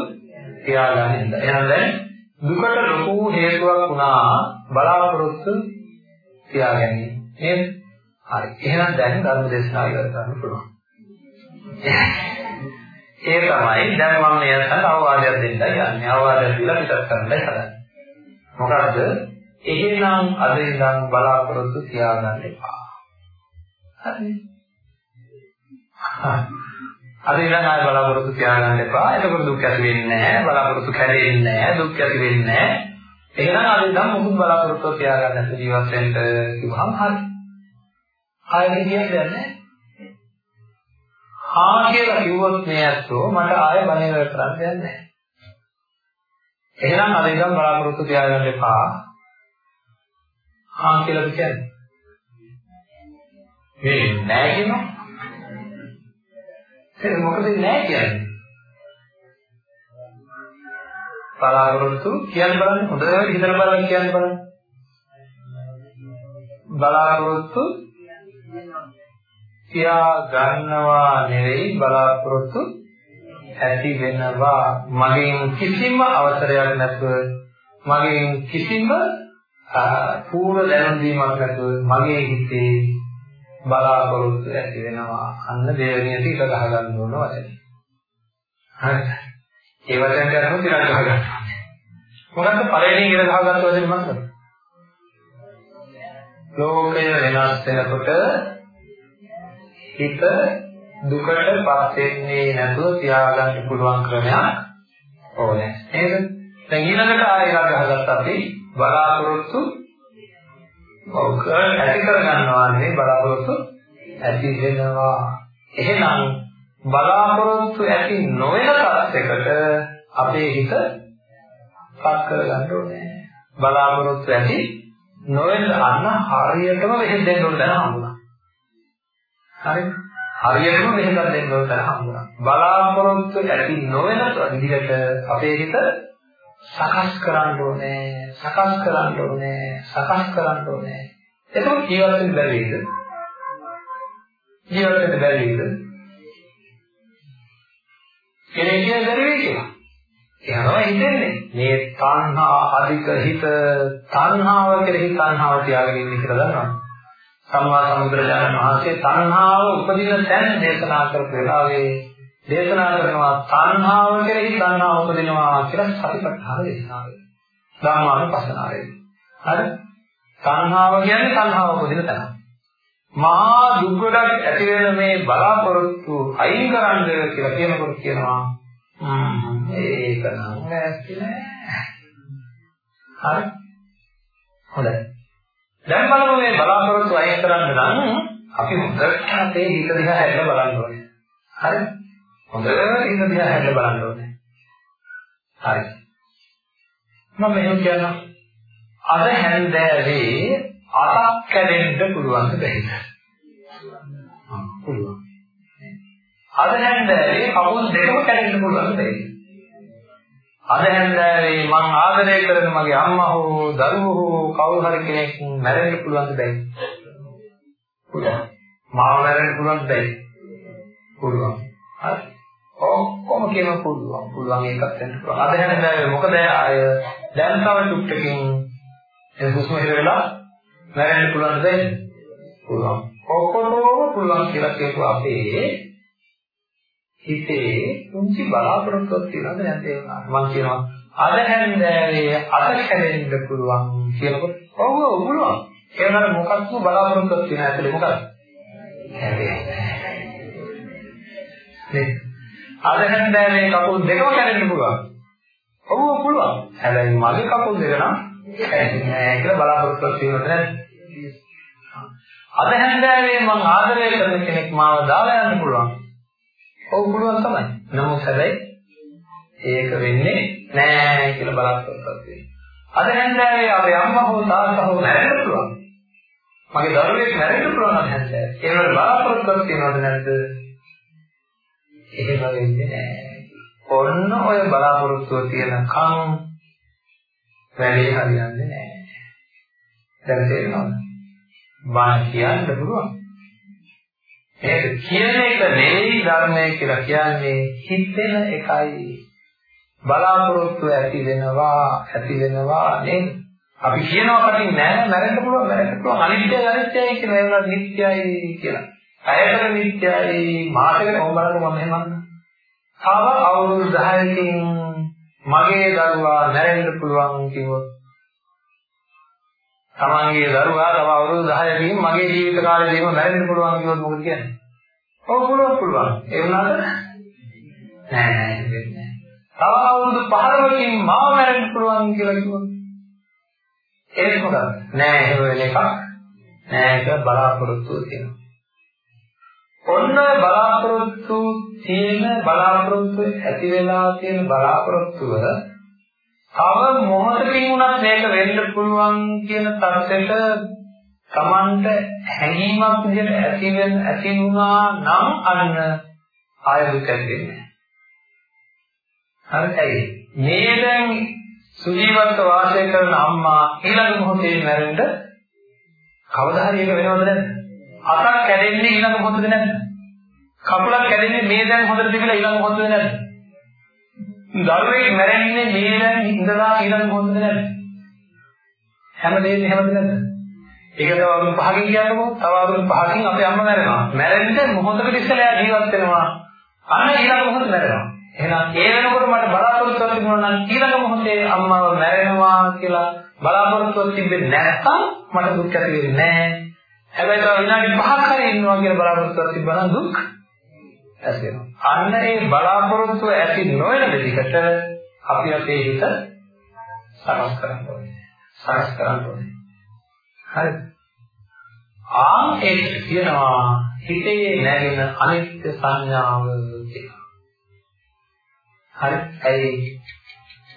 තියා ගන්න හින්දා. එහෙනම් දැන් දුකට ලොකු හේතුවක් වුණා බලාපොරොත්තු තියාගැනීම. නේද? හරි. එහෙනම් දැන් ධර්ම දේශනාව ඉවර කරන්න පුළුවන්. ඒ තමයි දැන් මම මෙයාට අවවාදයක් දෙන්නයි යන්නේ. අවවාදයක් දීලා පිටත් කරන්නයි හදන්නේ. මොකද්ද? එහෙනම් අද ඉඳන් බලාපොරොත්තු තියාගන්න එපා. හරි. අද ඉඳන් ආය බලාපොරොත්තු තියාගන්න එපා. එතකොට දුක් ඇති වෙන්නේ නැහැ. බලාපොරොත්තු කැඩෙන්නේ නැහැ. දුක් ඇති වෙන්නේ නැහැ. එහෙනම් අද ඉඳන් මොකද බලාපොරොත්තු තියාගන්න නැති ජීවත් වෙන්න කිව්වහම හරි. ආයෙ කියන්නේ නැහැ. හා කියලා කිව්වොත් මේ ඇත්තෝ මට ආයෙ බණේ වල කරන්න දෙයක් නැහැ. එහෙනම් අද ඉඳන් බලාපොරොත්තු තියාගන්න එපා. හා කියලා කියන්නේ. මේ නැහැ කියනවා. ඒක මොකද නෑ කියන්නේ. බලාපොරොත්තු කියන්න බලන්න හොඳට හිතලා බලන්න කියන්න බලන්න. බලාපොරොත්තු තියා ගන්නවා නෙවෙයි බලාපොරොත්තු ඇති වෙනවා මගෙන් කිසිම අවසරයක් නැතුව මගෙන් කිසිම පූර්ව දැනුම් දීමක් නැතුව මගේ හිතේ බලාපොරොත්තු ඇති වෙනවා අන්න දෙවෙනියට ඉර ගහ ගන්න ඕන වචනේ. හරිද? ඒ වචනට අනුව ඉර ගහ ගන්න. මොකක්ද පළවෙනි ඉර ගහ ගන්න වචනේ මොකක්ද? ලෝකය වෙනස් වෙනකොට හිත දුකටපත් වෙන්නේ නැතුව තියාගන්න පුළුවන් ක්‍රමයක් ඕනේ. නේද? දැන් ඊළඟට ආයෙ ඉර ගහගත්ත අපි බලාපොරොත්තු ඔව් ඇති කර ගන්නවා නෙවෙයි බලාපොරොත්තු ඇති වෙනවා. එහෙනම් බලාපොරොත්තු ඇති නොවන තත්යකට අපේ හිත පත් කර ගන්න ඕනේ. බලාපොරොත්තු ඇති නොවන අන්න හරියටම වෙහෙන් දෙන්න ඕන තැන හම්බුණා. හරිද? හරියටම වෙහෙන් දෙන්න ඕන තැන හම්බුණා. බලාපොරොත්තු ඇති නොවන විදිහට අපේ හිත සකස් කරන්න ඕනේ සකස් කරන්න ඕනේ සකස් කරන්න ඕනේ. එතකොට ජීවත් වෙන්න බැරි වේද ජීවත් වෙන්න බැරි වේද කෙනෙක් කියන බැරි වෙයි කියලා. එනවා හිතන්නේ. මේ තණ්හා අධික හිත තණ්හාව කෙරෙහි තණ්හාව තියාගෙන ඉන්නේ කියලා දන්නවා සම්මා සම්බුදුරජාණන් වහන්සේ තණ්හාව උපදින තැන දේශනා කරපු වෙලාවේ දේශනා කරනවා තණ්හාව කෙරෙහි තණ්හාව උපදිනවා කියලා සතිපට්ඨාන දේශනාව. ධම්මානුපස්සනාවේ. හරි? තණ්හාව කියන්නේ තණ්හාව උපදින තැන. මහා දුක් ගොඩක් ඇති වෙන මේ බලාපොරොත්තු අයින් කරන්න කියලා කියනකොට කියනවා ඒක නම් නැස්ති නෑ. හරි? හොඳයි. දැන් බලමු මේ බලාපොරොත්තු අයින් කරන්න නම් අපි හොඳට අපේ හිත දිහා හැදලා බලන්න ඕනේ. හරි? හොඳට හිත දිහා හැදලා බලන්න ඕනේ. හරි. මම මෙහෙම කියනවා. අද හැන්දෑවේ අතක් කැඩෙන්න පුළුවන් දෙයක්. පුළුවන්. අද හැන්දෑවේ කකුල් දෙකම කැඩෙන්න පුළුවන් දෙයක්. අද හැන්දෑවේ මං ආදරය කරන මගේ අම්මා හෝ දරුවෝ හෝ කවුරු හරි කෙනෙක් මැරෙන්න පුළුවන් දෙයක්. පුළුවන්. මාව මැරෙන්න පුළුවන් දෙයක්. පුළුවන්. හරි. ඔක්කොම කියන පුළුවන්. පුළුවන් ඒකත් වෙන්න පුළුවන්. අද හැන්දෑවේ මොකද අය දැන් තව ටුක්ටකින් ඒ හුස්ම හිර වෙලා මැරෙන්න පුළුවන් දෙයක්. පුළුවන්. ඔක්කොම පුළුවන් කියලා කියපුවා අපේ හිතේ කුංචි බලාපොරොත්තුවක් තියෙනවද නැද්ද මම කියනවා අද හැන්දෑවේ අත කැරෙන්න පුළුවන් කියනකොට ඔව් ඔව් පුළුවන් ඒ වුණාට මොකක්ද බලාපොරොත්තුවක් තියෙන ඇතුලේ මොකක්ද නේ අද හැන්දෑවේ කකුල් දෙකම කැරෙන්න පුළුවන් ඔව් ඔව් පුළුවන් හැබැයි මගේ කකුල් දෙක නම් කැරෙන්නේ නැහැ කියලා බලාපොරොත්තුවක් තියෙනවද නැද්ද අද හැන්දෑවේ මම ආදරය කරන කෙනෙක් මාව දාලා යන්න පුළුවන්. ඔව් පුළුවන් තමයි. නමුත් හැබැයි ඒක වෙන්නේ නෑ කියලා බලාපොරොත්තුවක් තියෙනවා. අද හැන්දෑවේ අපේ අම්මා හෝ තාත්තා හෝ මැරෙන්න පුළුවන්. මගේ දරුවෙක් මැරෙන්න පුළුවන් අද හැන්දෑවේ. ඒ වගේ බලාපොරොත්තුවක් තියෙනවද නැද්ද? එහෙම වෙන්නේ නෑ. ඔන්න ඔය බලාපොරොත්තුව තියෙනකම් වැඩේ හරියන්නේ නෑ. දැන් තේරෙනවද? බණ කියන්න පුළුවන්. ඒක කියන එක නෙවෙයි ධර්මය කියලා කියන්නේ හිතෙන එකයි. බලාපොරොත්තු ඇති වෙනවා ඇති වෙනවා නේද? අපි කියනවා කටින් නෑ මැරෙන්න පුළුවන් මැරෙන්න පුළුවන් අනිත්‍යයි අනිත්‍යයි කියලා ඒවා නිට්ටයයි කියලා. ඇයතර නිට්ටයයි මාසෙකට කොහොම බලන්න මම එහෙම අහන්න. තව අවුරුදු 10කින් මගේ දරුවා මැරෙන්න පුළුවන් කිව්වොත් තමන්ගේ දරුවා තව අවුරුදු 10කින් මගේ ජීවිත කාලෙදීම මැරෙන්න පුළුවන් කියොත් මොකද කියන්නේ? ඔව් පුළුවන් පුළුවන්. ඒ වුණාට නෑ නෑ වෙන්නේ නෑ. තව අවුරුදු 15කින් මාව මැරෙන්න පුළුවන් කියලා කිව්වොත් ඒක මොකද? නෑ එහෙම වෙන එකක් නෑ ඒක බලාපොරොත්තු තියෙනවා. ඔන්න බලාපොරොත්තු තියෙන බලාපොරොත්තු ඇති වෙලා තියෙන බලාපොරොත්තුව තව මොහොතකින් වුණත් මේක වෙන්න පුළුවන් කියන තත්ත්වෙට Tamanට හැඟීමක් විදිහට ඇති වෙන ඇති වුණා නම් අන්න ආය දුක ඇතිවෙන්නේ. හරියි. මේ දැන් සුජීවත්ව වාසය කරන අම්මා ඊළඟ මොහොතේ මැරෙන්න කවදා හරි ඒක වෙනවද නැද්ද? අතක් කැඩෙන්නේ ඊළඟ මොහොතේ නැද්ද? කකුලක් කැඩෙන්නේ මේ දැන් හොඳට තිබිලා ඊළඟ මොහොතේ නැද්ද? දරුවෙක් මැරෙන්නේ මේ දැන් ඉඳලා ඊළඟ මොහොතේ නැද්ද? හැමදේම එහෙමද නැද්ද? ඒක තව අවුරුදු 5කින් කියන්නකෝ. තව අවුරුදු 5කින් අපේ අම්මා මැරෙනවා. මැරෙන්න මොහොතකට ඉස්සෙල්ලා ජීවත් වෙනවා. අන්න ඊළඟ මොහොත මැරෙනවා. එහෙනම් ඒ වෙනකොට මට බලාපොරොත්තු වෙන්න තිබුණා නම් ඊළඟ මොහොතේ අම්මාව මැරෙනවා කියලා බලාපොරොත්තුවක් තිබෙන්නේ නැත්නම් මට දුක් ඇති වෙන්නේ නැහැ. හැබැයි තව විනාඩි 5ක් හරි ඉන්නවා කියලා බලාපොරොත්තුවක් තිබ්බනම් දුක් ඇති වෙනවා. අන්න ඒ බලාපොරොත්තු ඇති නොවන විදිහට අපි අපේ හිත සකස් කරන්න ඕනේ. සකස් කරන්න ඕනේ. හරි. ආ ඒක කියනවා හිතේ නැගෙන අනිත්‍ය සංඥාව කියලා. හරි. ඒ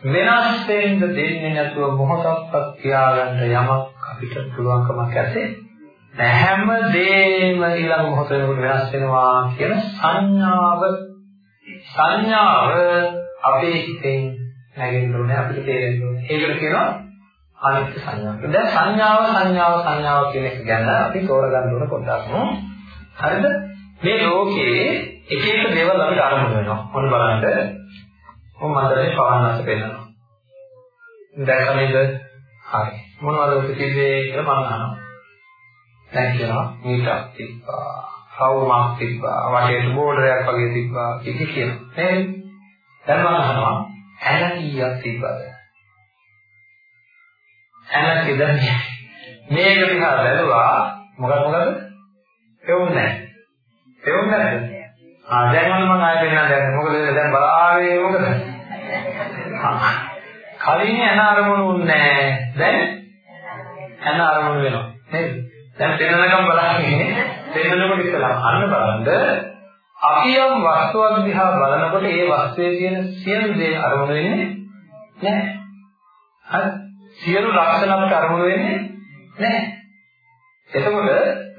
වෙනස් වෙන්න දෙන්නේ නැතුව මොහොතක්වත් තියාගන්න යමක් අපිට පුළුවන්කමක් ඇතේ. හැම දෙයක්ම ඊළඟ මොහොත වෙනකොට වෙනස් වෙනවා කියන සංඥාව සංඥාව අපේ හිතෙන් නැගෙන්න ඕනේ අපිට තේරෙන්න ඕනේ. ඒකට කියනවා අනිත්‍ය සංඥාව. දැන් සංඥාව සංඥාව සංඥාව කියන එක ගැන අපි තෝරගන්න ඕන පොඩ්ඩක්. හරිද? මේ ලෝකේ එක එක දේවල් අපිට අරමුණු වෙනවා. මොන බලන්න. මොන මන්දරේ පවන්නත් වෙනවා. දැක්කමද? හරි. මොනවද ඔක කිව්වේ කියලා මම අහනවා. දැන් කියනවා මීටර් තිබ්බා. කවුමක් තිබ්බා වටේට බෝඩරයක් වගේ තිබ්බා කිසි කියනවා නේද දැන් මම අහනවා ඇන කීයක් තිබ්බද? ඇන කිදන්නේ මේක දිහා බැලුවා මොකද මොකද? එවුන්නේ එවුන්නේ නැද්ද ආ දැන් මම ආයෙ වෙනවා දැන්. මොකද දැන් බලාවේ මොකද? කලින් ඇන අරමුණු නැහැ. දැන් ඇන අරමුණු වෙනවා. නේද? දැන් පෙන්නනකම් බලන්නේ පෙන්නනකොට ඉස්සලා අන්න බලන්න අපි යම් වස්තුවක් දිහා බලනකොට ඒ වස්තුවේ තියෙන සියලු දේ අරමුණු වෙන්නේ නැහැ. හරි? සියලු ලක්ෂණ අපිට අරමුණු වෙන්නේ නැහැ. එතකොට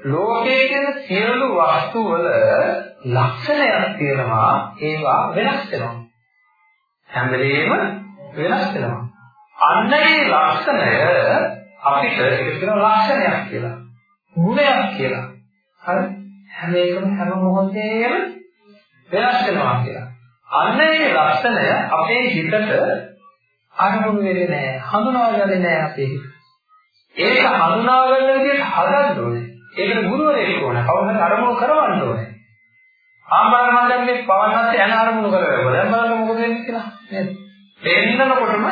ලෝකයේ තියෙන සියලු වස්තු වල ලක්ෂණයක් තියෙනවා ඒවා වෙනස් වෙනවා. හැම වෙලෙම වෙනස් වෙනවා. අන්න ඒ ලක්ෂණය අපිට ඒක කියන ලක්ෂණයක් කියලා. ගුණයක් කියලා. හරි? හැම එකම හැම මොහොතේම වෙනස් වෙනවා කියලා. අන්න ඒ ලක්ෂණය අපේ හිතට අරමුණු වෙන්නේ නැහැ. හඳුනාගන්නේ නැහැ අපේ හිත. ඒක හඳුනා ගන්න විදිහට හදන්න ඕනේ. ඒකට ගුරුවරයෙක් ඕනේ. කවුරු හරි අරමුණු කරවන්න ඕනේ. ආම්බාර මම දැන් මේ පවන්නත් යන අරමුණු කරවෙලා. දැන් බලන්න මොකද වෙන්නේ කියලා. නේද? දෙන්නකොටම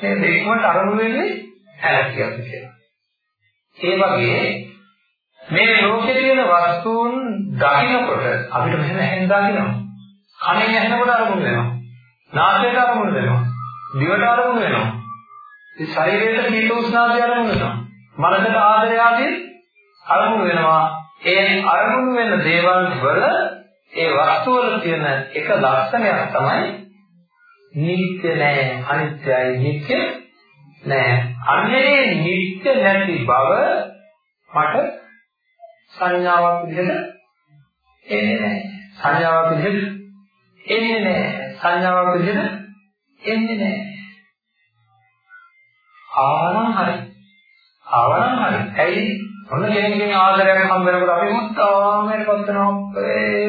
මේ දෙකකට අරමුණු වෙන්නේ හැලකියක් කියලා. ඒ වගේ මේ ලෝකේ තියෙන වස්තුන් දකින්නකොට අපිට මෙහෙම ඇහෙන් දකින්නවා. කනෙන් ඇහෙනකොට අරමුණු වෙනවා. නාසයට අරමුණු වෙනවා. දිවට අරමුණු වෙනවා. ඒ ශරීරයට සීත උෂ්ණාදී අරමුණු වෙනවා. මනසට ආදරය ආදී අරමුණු වෙනවා. ඒ අරමුණු වෙන දේවල් වල ඒ වස්තු වල තියෙන එක ලක්ෂණයක් තමයි නිත්‍ය නෑ අනිත්‍යයි නිත්‍ය නෑ අන්නේ නිත්‍ය නැති බව මට සංඥාවක් විදිහට එන්නේ නැහැ. සංඥාවක් විදිහට එන්නේ නැහැ. සංඥාවක් විදිහට එන්නේ නැහැ. ආවනම් හරි. ආවනම් හරි. ඇයි? ඔන්න කෙනෙක්ගෙන් ආදරයක් හම් වෙනකොට අපි මුත්තාමයට පස්සනවා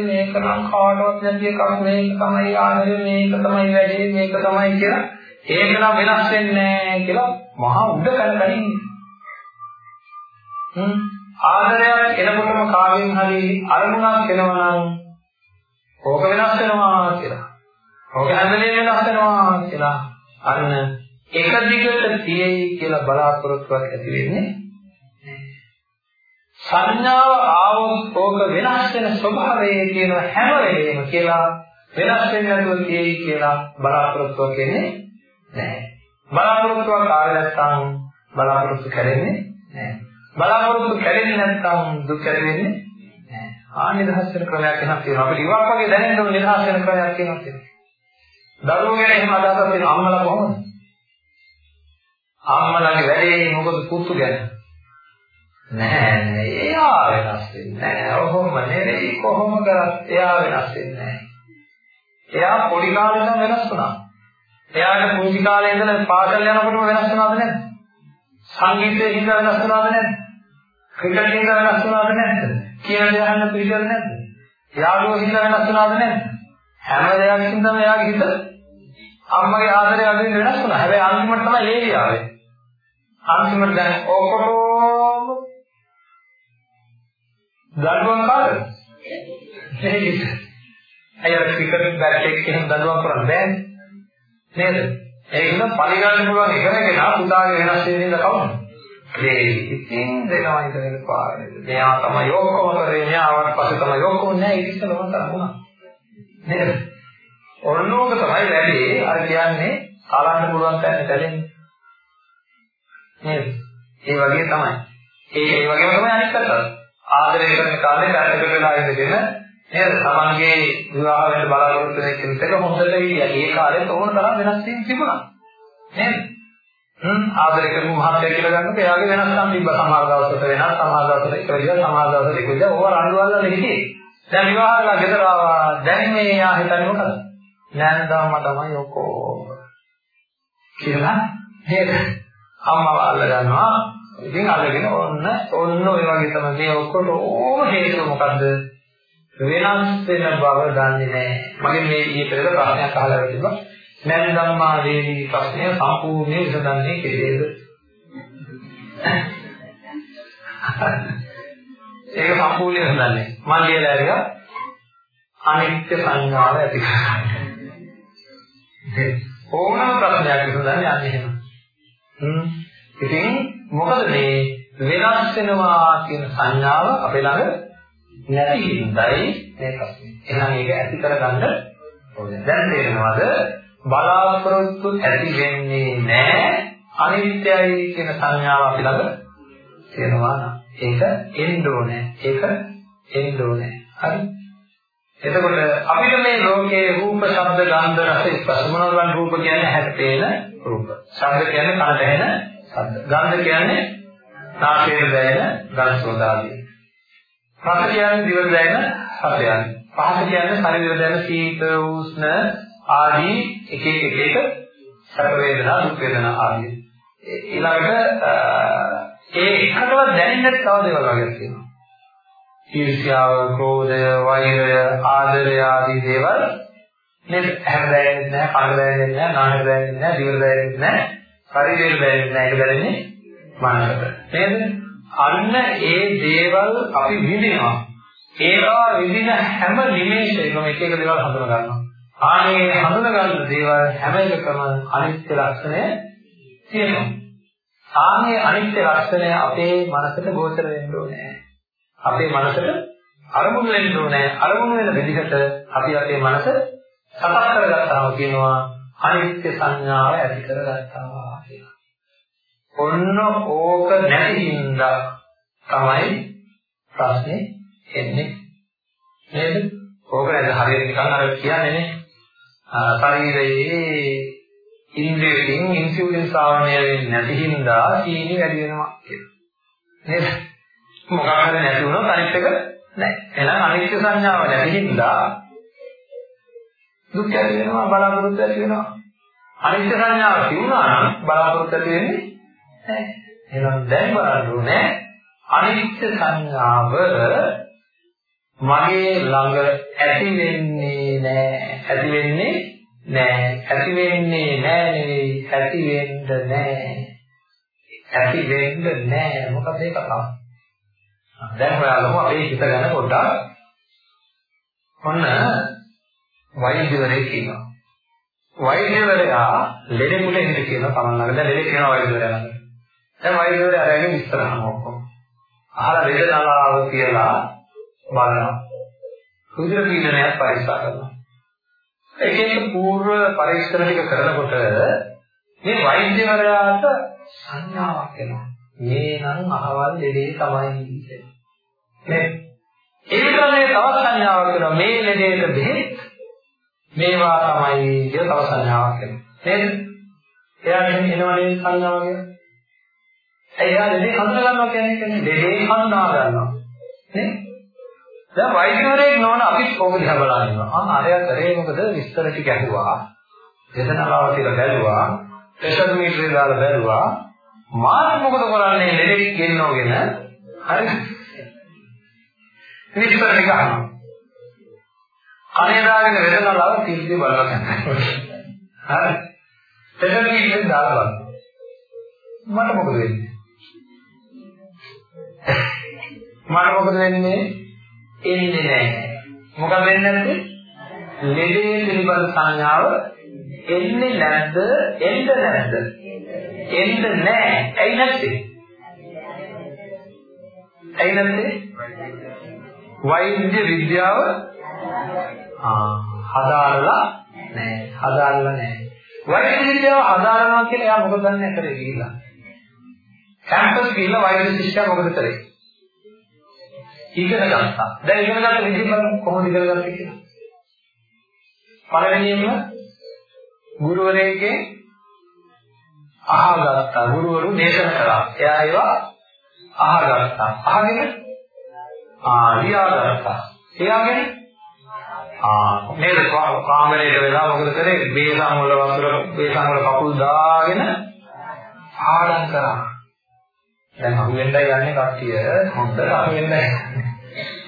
මේක නම් කාටවත් නැති එකක් මේක තමයි ආදරය මේක තමයි වැඩේ මේක තමයි කියලා ඒක නම් වෙනස් වෙන්නේ නැහැ කියලා මහා උඩ කලින් හ්ම් ආදරයක් එනකොටම කාගෙන් හරි අරමුණක් එනවා නම් ඕක වෙනස් වෙනවා කියලා. ඕක හැමදේම වෙනස් වෙනවා කියලා. අන්න එක දිගට තියෙයි කියලා බලාපොරොත්තුවක් ඇති වෙන්නේ සංඥාව ආවොත් ඕක වෙනස් වෙන ස්වභාවය කියන හැම වෙලේම කියලා වෙනස් වෙන්නේ නැතුව තියෙයි කියලා බලාපොරොත්තුවක් එන්නේ නැහැ. බලාපොරොත්තුවක් ආව නැත්නම් බලාපොරොත්තු කරන්නේ නැහැ. බලාපොරොත්තු කැඩෙන්නේ නැත්නම් දුක් කැඩෙන්නේ නැහැ. ආ නිදහස් වෙන ක්‍රමයක් එහෙනම් තියෙනවා. අපිට ඉවක් වගේ දැනෙන්න ඕන නිදහස් වෙන ක්‍රමයක් තියෙනවා කියන්නේ. දරුවෝ ගැන එහෙම අදහසක් තියෙන අම්මලා කොහොමද? අම්මලාගේ වැඩේ මොකද පුතු ගැන? නෑ නෑ එයා වෙනස් වෙන්නේ නෑ. ඔහොම නෙවෙයි කොහොම කරත් එයා වෙනස් වෙන්නේ නෑ. එයා පොඩි කාලේ ඉඳන් වෙනස් වුණා. එයාට පුංචි කාලේ ඉඳලා පාසල් යනකොටම වෙනස් වුණාද නැද්ද? සංගීතයේ හින්දා වෙනස් වුණාද නැද්ද? ක්‍රිකට් හින්දා වෙනස් වුණාද නැද්ද? කියන දේ අහන්න පිළිගන්නේ නැද්ද? යාළුවෝ හින්දා වෙනස් වුණාද නැද්ද? හැම දෙයක් හින්දාම එයාගේ හිත අම්මගේ ආදරය අදින් වෙනස් වුණා. හැබැයි අන්තිමට තමයි ලේලි ආවේ. අන්තිමට දැන් ඔක්කොම දඬුවම් කාද? ඒක. අයියෝ ක්‍රිකට් බැට් එකක් එහෙම දඬුවම් කරන්න බෑනේ. නේද? ඒක නම් පරිගණන පුළුවන් එකම කෙනා පුතාගේ වෙනස් වෙන ඉඳ කවුද? ඒ ඉතින් දෙනවා ඉතින් පාරේ. මෙයා තමයි ඔක්කොම කරේ. මෙයාවට පස්සේ තමයි ඔක්කොම නෑ ඉතින් මොකද වුණා. නේද? ඔන්නෝක තමයි වැඩි අර කියන්නේ කලන්න පුළුවන් තැන දැලෙන්නේ. නේද? ඒ වගේ තමයි. ඒ ඒ වගේම තමයි අනිත් පැත්ත. ආදරය කරන කාලේ පැත්තකට වෙලා ඉඳගෙන නේද? තමන්ගේ විවාහ වෙන්න බලාපොරොත්තු වෙන කෙනෙක් හොඳට හිටියා. ඒ කාලෙත් ඕන තරම් වෙනස් වීම් තිබුණා. නේද? හ්ම්. ආදරය කරමු මහත්ය කියලා ගන්නකොට එයාගේ වෙනස්කම් තිබ්බ. සමහර දවසට වෙනස් සමහර දවසට එක විදිහ සමහර දවසට එක විදිහ ඕවා රණ්ඩු වල්ලා හිටියේ. දැන් විවාහ කරලා ගෙදර ආවා. දැන් මේ යා හිතන්නේ මොකද? නෑන්දාම තමයි ඔකෝ කියලා නේද? අම්මව අල්ල ගන්නවා. ඉතින් අල්ලගෙන ඔන්න ඔන්න ඔය වගේ තමයි. මේ ඔක්කොට ඕම හේතුව මොකද්ද? වෙනස් වෙන බව දන්නේ නැහැ මගේ මේ ඊයේ පෙරේද ප්‍රශ්නයක් අහලා තිබ්බා නැන් ධම්මා වේදී ප්‍රශ්නය සම්පූර්ණයෙන් විසඳන්නේ කෙසේද? ඒක සම්පූර්ණයෙන් හදන්නේ. මම ලියලා ඇරියා අනිත්‍ය සංඥාව ඇති කරගන්න. ඕනම ප්‍රශ්නයක් විසඳන්නේ අන්න එහෙම. හ්ම්. ඉතින් මොකද මේ වෙනස් වෙනවා කියන සංඥාව අපේ ළඟ නැති හින්දායි මේ ප්‍රශ්නේ. එහෙනම් ඒක ඇති කරගන්න ඕනේ. දැන් තේරෙනවද? බලාපොරොත්තු ඇති වෙන්නේ නැහැ අනිත්‍යයි කියන සංඥාව අපි ළඟ තියෙනවා නම් ඒක එන්න ඕනේ. ඒක එන්න ඕනේ. හරි? එතකොට අපිට මේ ලෝකයේ රූප, ශබ්ද, ගන්ධ, රස, ස්පර්ශ මොනවාද රූප කියන්නේ හැට පේන රූප. ශබ්ද කියන්නේ කනට ඇහෙන ශබ්ද. ගන්ධ කියන්නේ නාසයට දැනෙන ගඳ සුවඳ ආදී. රස කියන්නේ දිවට දැනෙන රසයන්. පහස කියන්නේ ශරීරයට දැනෙන සීත, උෂ්ණ ආදී එක එක එක එක සැප වේදනා, දුක් වේදනා ආදී. ඊළඟට ඒ එකකවත් දැනෙන්නේ නැති තව දේවල් වගේක් තියෙනවා. ඊර්ෂ්‍යාව, ක්‍රෝධය, වෛරය, ආදරය ආදී දේවල් නේද? හැම දැනෙන්නේ නැහැ, කන දැනෙන්නේ නැහැ, නාසය දැනෙන්නේ නැහැ, දිව දැනෙන්නේ නැහැ, ශරීරය දැනෙන්නේ නැහැ. ඒක දැනෙන්නේ මනසට. නේද? අන්න ඒ දේවල් අපි විඳිනවා. ඒවා විඳින හැම නිමේෂයකම එක එක දේවල් හඳුනා ගන්නවා. ආනේ හඳුනා ගන්න දේවල් හැම එකකම අනිත්‍ය ලක්ෂණය තියෙනවා. ආනේ අනිත්‍ය ලක්ෂණය අපේ මනසට ගෝචර වෙන්න ඕනේ. අපේ මනසට අරමුණු වෙන්න ඕනේ. අරමුණු වෙන විදිහට අපි අපේ මනස සකස් කරගත්තාම කියනවා අනිත්‍ය සංඥාව ඇති කරගත්තා කියලා. ඔන්න ඕක නැති හින්දා තමයි ප්‍රශ්නේ එන්නේ. නේද? ඕක නේද හරියට නිකන් අර කියන්නේ නේ. ශරීරයේ ඉන්ද්‍රියකින් ඉන්සියුලින් සාවනය වෙන්නේ නැති හින්දා සීනි වැඩි වෙනවා කියලා. නේද? මොකක් හරි නැති වුණොත් අනිත් එක නැහැ. එහෙනම් අනිත්‍ය සංඥාව නැති හින්දා දුක් ඇති වෙනවා බලාපොරොත්තු ඇති වෙනවා. අනිත්‍ය සංඥාව තියුණා නම් බලාපොරොත්තු ඇති වෙන්නේ නැහැ. එහෙනම් දැන් බලන්න ඕනේ අනිත්‍ය සංඥාව මගේ ළඟ ඇති වෙන්නේ නැහැ. ඇති වෙන්නේ නැහැ. ඇති වෙන්නේ නැහැ නෙවෙයි ඇති වෙන්න නැහැ. ඇති වෙන්න නැහැ. මොකද ඒක තමයි. දැන් හොයාගමු අපේ හිත ගැන පොඩ්ඩක්. ඔන්න වෛද්‍යවරයෙක් ඉන්නවා. වෛද්‍යවරයා ලෙඩ මුලේ හිට කියනවා තමන් ළඟ. දැන් ලෙඩ කියනවා වෛද්‍යවරයා ළඟ. දැන් වෛද්‍යවරයා අරගෙන විස්තර අහනවා ඔක්කොම. අහලා ලෙඩ නලාව කියලා බලනවා. රුධිර පීඩනයක් පරීක්ෂා කරනවා. එක එක පූර්ව පරීක්ෂණ ටික කරනකොට මේ වෛද්‍යවරයාට සංඥාවක් එනවා. මේ නම් අහවල් ලෙඩේ තමයි කියන්නේ. මේ ඒ විතරනේ තව සංඥාවක් වෙනවා. මේ ලෙඩේට බෙහෙත් මේවා තමයි කියලා තව සංඥාවක් වෙනවා. නේද? එයාට එනවනේ සංඥාව කියන්නේ. එයා ලෙඩේ හඳුනා ගන්නවා කියන්නේ ලෙඩේ හඳුනා ගන්නවා. නේ? දැන් වෛද්‍යවරයෙක් නොවන අපිත් ඕක දිහා බලන්න ඉන්නවා. ආ අරයා කරේ මොකද විස්තර ටික ඇහුවා. වේදනාව කියලා බැලුවා. ප්‍රෙෂර් මීටරේ දාලා බැලුවා. මාත් මොකද කරන්නේ ලෙඩෙක් ගෙන්නවගෙන හරි. විස්තර ටික අහනවා. අනේ දාගෙන වේදනාව තීර්ථය බලලා ගන්නවා. හරි. ප්‍රෙෂර් මීටරේ දාලා බලන්න. මට මොකද වෙන්නේ? මට මොකද වෙන්නේ? එන්නේ නැහැ. මොකද වෙන්නේ නැත්තේ? ලෙඩේ පිළිබඳ සංඥාව එන්නේ නැද්ද? එන්න නැද්ද? එන්න නැහැ. ඇයි නැත්තේ? ඇයි නැත්තේ? වෛද්‍ය විද්‍යාව ආ හදාarලා නැහැ. හදාarලා නැහැ. වෛද්‍ය විද්‍යාව හදාarනවා කියලා එයා මොකද දන්නේ කරේ ගිහිල්ලා. කැම්පස් ගිහිල්ලා වෛද්‍ය ශිෂ්‍යයා මොකද කරේ? ඉගෙන ගත්තා. දැන් ඉගෙන ගන්න විදිහ බලමු කොහොමද ඉගෙන ගත්තේ කියලා. පළවෙනියෙන්ම ගුරුවරයෙක්ගෙන් අහගත්තා. ගුරුවරු දේශනා කළා. එයා ඒවා අහගත්තා. අහගෙන ආ ලියාගත්තා. එයාගෙන ආ නේද කාමරේට වෙලා මොකද කරේ? බේසම් වල වතුර බේසම් වල කකුල් දාගෙන පාඩම් කරා. දැන් අහුවෙන්නයි යන්නේ කට්ටිය. හොඳට අහුවෙන්නයි.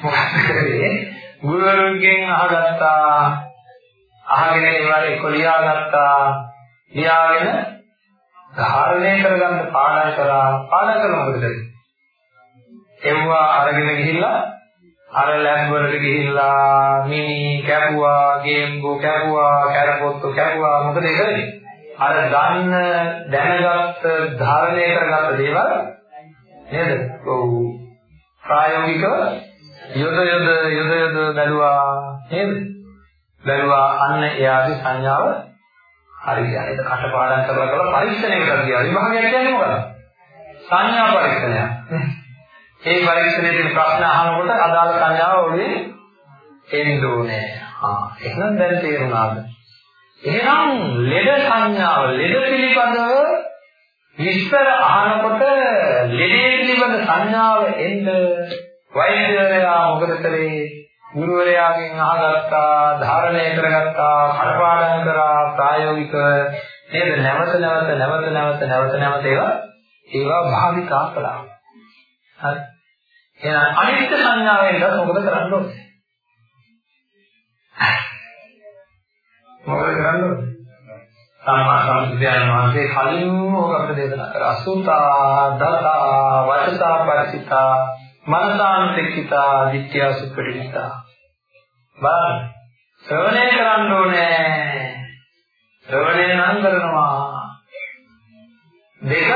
මොකද කරේ? ගුරුවරුන්ගෙන් අහගත්තා. අහගෙන ඒවට එක්ක ලියාගත්තා. ලියාගෙන ධාරණය කරගන්න පාඩම් කරා. පාඩම් කරලා මොකද කරේ? එව්වා අරගෙන ගිහිල්ලා අර ලැබ් වලට ගිහිල්ලා මිනි කැපුවා, ගේම්බෝ කැපුවා, කැරපොත්තු කැපුවා මොකද ඒ කරන්නේ? අර ගන්න දැනගත්ත ධාරණය කරගත්ත දේවල් නේද? ඔව්. ප්‍රායෝගිකව යොද යොද යොද යොද බැලුවා නේද? බැලුවා අන්න එයාගේ සංඥාව හරියට කටපාඩම් කරලා කරලා පරීක්ෂණය කරලා ගියා. විභාගයක් කියන්නේ මොකක්ද? සංඥා පරීක්ෂණයක්. ඒ පරීක්ෂණයේදී ප්‍රශ්න අහනකොට අදාළ සංඥාව ඔළුවේ එන්න ඕනේ. ආ එහෙනම් දැන් තේරුණාද? එහෙනම් ලෙඩ සංඥාව ලෙඩ පිළිබඳව විස්තර අහනකොට ලෙඩේ පිළිබඳ සංඥාව එන්න වෛද්‍යවරයා මොකද කළේ? ගුරුවරයාගෙන් අහගත්තා, ධාරණය කරගත්තා, කටපාඩම් කරා, ප්‍රායෝගික නේද? නැවත නැවත නැවත නැවත නැවත නැවත ඒවා ඒවා භාවිතා කළා. හරි. එහෙනම් අනිත්‍ය සංඥාවෙන්ද මොකද කරන්න ඕනේ? මොකද කරන්න ඕනේ? සම්මා සම්බුද්ධයන් වහන්සේ කලින්ම ඔක අපිට දේශනා කරා. අසුතා, දතා, වචසා පරිසිතා, මනසානුතික්කිතා, ditthya සුප්පටිවිතා. බලන්න. ශ්‍රවණය කරන්න ඕනේ. ශ්‍රවණය නම් කරනවා. දෙක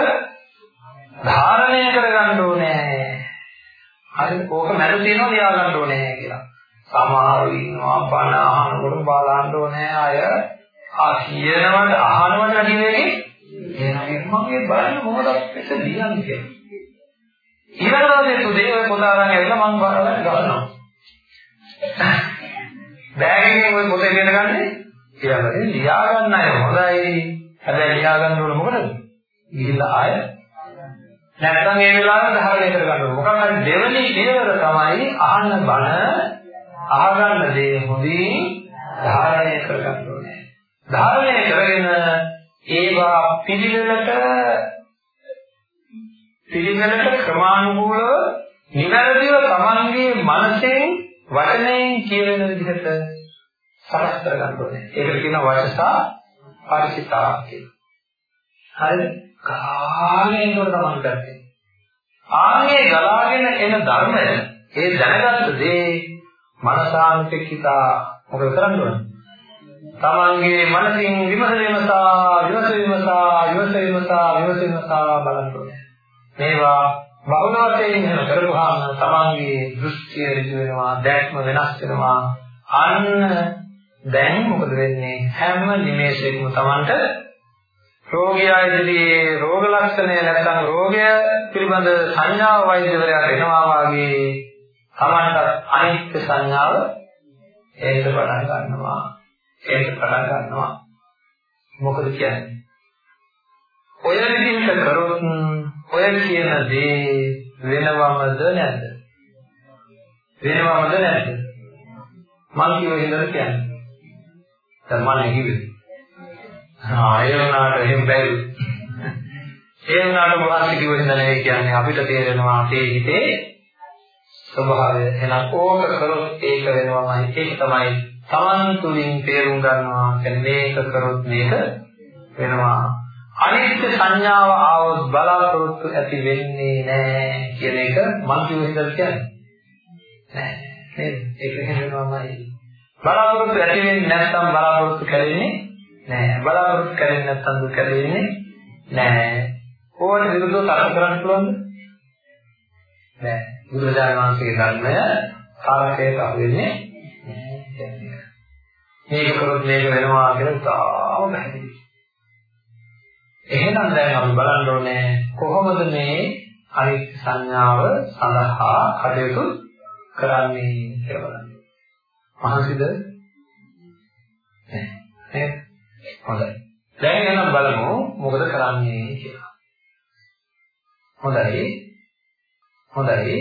ධාරණය කරගන්න ඕනේ. හරිද? ඕක මැද තියෙනවා ලියා ගන්න ඕනේ කියලා. සමහරව ඉන්නවා බණ අහනකොට බලන්න ඕනේ අය ආ කියනවට අහනවට වැඩි වෙන්නේ එහෙනම් මගේ බලන්න මොකද පිට ලියන්නේ කියලා. ඊළඟ දවසේ තුදේ ඔය පොත අරන් ඇවිල්ලා මම බලන්න ගන්නවා. බෑග් එකෙන් ඔය පොත ඉගෙන ගන්නේ ඊළඟට ලියා ගන්න අය හොඳයි. හැබැයි ලියා ගන්න ඕන මොකටද? ගිහිල්ලා ආය නැත්නම් ඒ වෙලාවට ධාරණය කරගන්න ඕනේ. මොකක් හරි දෙවෙනි පියවර තමයි අහන්න බණ අහගන්න දේ හොඳින් ධාරණය කරගන්න ඕනේ. ධාරණය කරගෙන ඒවා පිළිවෙලට පිළිවෙලට ක්‍රමානුකූලව නිවැරදිව තමන්ගේ මනසෙන් වචනයෙන් කියවෙන විදිහට සකස් කරගන්න ඕනේ. ඒකට කියනවා වචසා පරිචිතා කියලා. හරිද? ගාගෙන එනකොට තමයි කරන්නේ. ආන්නේ ගලාගෙන එන ධර්මය ඒ දැනගත්ත දේ මනසාන්තිකිතා මොකද කරන්න ඕන? තමන්ගේ මනසින් විමස විමසා විමස විමසා විමස විමසා විමස විමසා බලන්න ඕනේ. මේවා බහුල වශයෙන් එහෙම කරපුවාම තමන්ගේ දෘෂ්ටිය ඍජු වෙනවා, දැක්ම වෙනස් වෙනවා. අන්න දැන් මොකද වෙන්නේ? හැම නිමේෂයකම තමන්ට රෝගියා ඉදිරියේ රෝග ලක්ෂණය නැත්නම් රෝගය පිළිබඳ සංඥාව වෛද්‍යවරයාට එනවා වාගේ Tamanට අනිත්‍ය සංඥාව ඒක පටන් ගන්නවා ඒක පටන් ගන්නවා මොකද කියන්නේ ඔය විදිහට කරොත් ඔය කියන දේ වෙනවමද නැද්ද වෙනවමද නැද්ද මම කියව හින්දාද කියන්නේ දැන් මම කිව්වේ ආ ඒ වුණාට එහෙම බැරි. ඒ වුණාට මොකක්ද කිව්ව හින්දා නෙවෙයි කියන්නේ අපිට තේරෙනවා අපේ හිතේ ස්වභාවය. එහෙනම් ඕක කරොත් ඒක වෙනවමයි. ඒක තමයි Taman තුලින් තේරුම් ගන්නවා. කියන්නේ මේක කරොත් මේක වෙනවා. අනිත්‍ය සංඥාව ආවොත් බලාපොරොත්තු ඇති වෙන්නේ නැහැ කියන එක මම කිව්ව හින්දා කියන්නේ. නෑ. නේද? ඒක වෙනවමයි. බලාපොරොත්තු ඇති වෙන්නේ නැත්නම් බලාපොරොත්තු කරන්නේ නෑ. බලාපොරොත්තු කරන්නේ නැත්නම් දුක වෙන්නේ නෑ. ඕන විරුද්ධව තරහ කරන්න පුළුවන්ද? නෑ. බුදුරජාණන් වහන්සේගේ ධර්මය කාලකයට අහු වෙන්නේ නෑ. මේක කරොත් මේක වෙනවා කියලා තාම පැහැදිලි. එහෙනම් දැන් අපි බලන්න ඕනේ කොහොමද මේ අනිත් සංඥාව සඳහා කටයුතු කරන්නේ කියලා බලන්න. මහන්සිද? නෑ. නේද? හොඳයි. දැන් එහෙනම් බලමු මොකද කරන්නේ කියලා. හොඳයි. හොඳයි.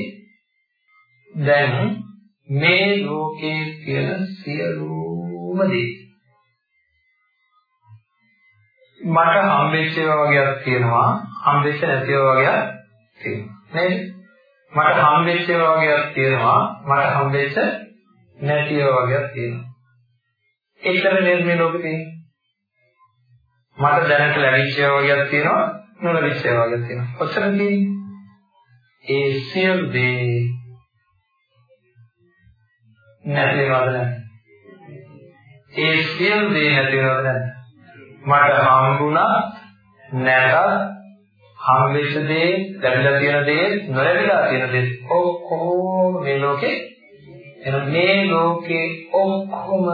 දැන් මේ ලෝකයේ තියෙන සියලුම දේ මට හම්බෙච්ච ඒවා වගේක් තියෙනවා. හම්බෙච්ච නැති ඒවා වගේක් තියෙනවා. නේද? මට හම්බෙච්ච ඒවා වගේක් තියෙනවා. මට හම්බෙච්ච නැති ඒවා වගේක් තියෙනවා. ඒතර නේද මේ ලෝකේ තියෙන්නේ? මට දැනට ලැබිච්ච වගේක් තියෙනවා නොලැබිච්ච වගේක් තියෙනවා. ඔච්චර තියෙන්නේ. ඒ සියලු දේ නැති වෙනවද නැද්ද? ඒ සියලු දේ නැති වෙනවද නැද්ද? මට හම්බුණා නැතත් හම්බෙච්ච දේ, ලැබිලා තියෙන දේ, නොලැබිලා තියෙන දේ ඔක්කොම මේ ලෝකේ එහෙනම් මේ ලෝකේ ඔක්කොම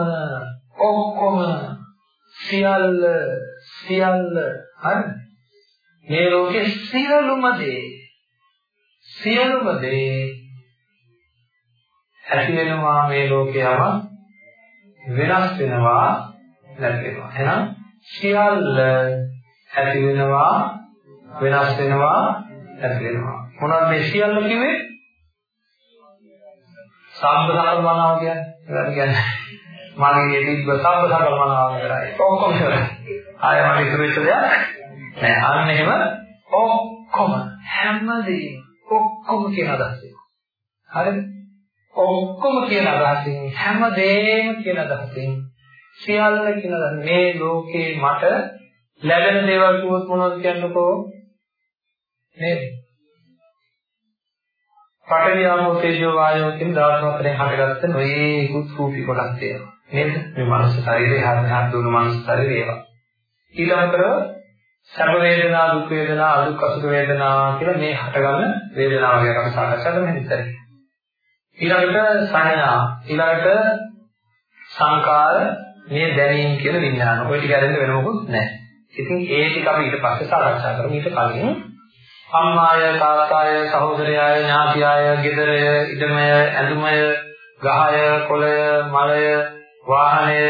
ඔක්කොම සියල්ල සියල්ල හරි මේ ලෝකේ සියලුම දේ සියලුම දේ ඇති වෙනවා මේ ලෝකයම වෙනස් වෙනවා නැති වෙනවා එහෙනම් සියල්ල ඇති වෙනවා වෙනස් වෙනවා නැති වෙනවා මොනවද මේ සියල්ල කිව්වේ? සම්බ සම්මානාව කියන්නේ. ඒකට කියන්නේ. මගේ තිබ්බ සම්බ සම්මානාව කරයි ඔක්කොම ඉවරයි ආයෙ මට ඉතුරු වෙච්ච දෙයක් නෑ. අන්න එහෙම ඔක්කොම හැමදේම ඔක්කොම කියන අදහස හරිද? ඔක්කොම කියන අදහසින් හැමදේම කියන අදහසින් සියල්ල කියන මේ ලෝකේ මට ලැබෙන දේවල් කිව්වොත් මොනවද කියන්නකෝ නේද? පඨවි ආපෝ තේජෝ වායෝ කියන දවස් හතරෙන් හටගත්ත නොයේකුත් රූපී කොටස් තියෙනවා. නේද? මේ මනස ශරීරය හරියට දුණු මනස ශරීරය ඒවා. ඊළඟට සැප වේදනා දුක් වේදනා අදුක් අසුඛ වේදනා කියලා මේ හටගන්න වේදනාව ගැන අපි සාකච්ඡා කරමු ඉතින්. ඊළඟට සංඥා ඊළඟට සංකාර මේ දැනීම කියන විඥාන. ඔය ටික අරින්න වෙන මොකුත් නැහැ. ඉතින් ඒ ටික අපි ඊට පස්සේ සාකච්ඡා කරමු. ඊට කලින් අම්මාය, තාත්තාය, සහෝදරයය, ඥාතියය, ගෙදරය, ඉඩමය, ඇඳුමය, ගහය, කොළය, මලය, වාහනය,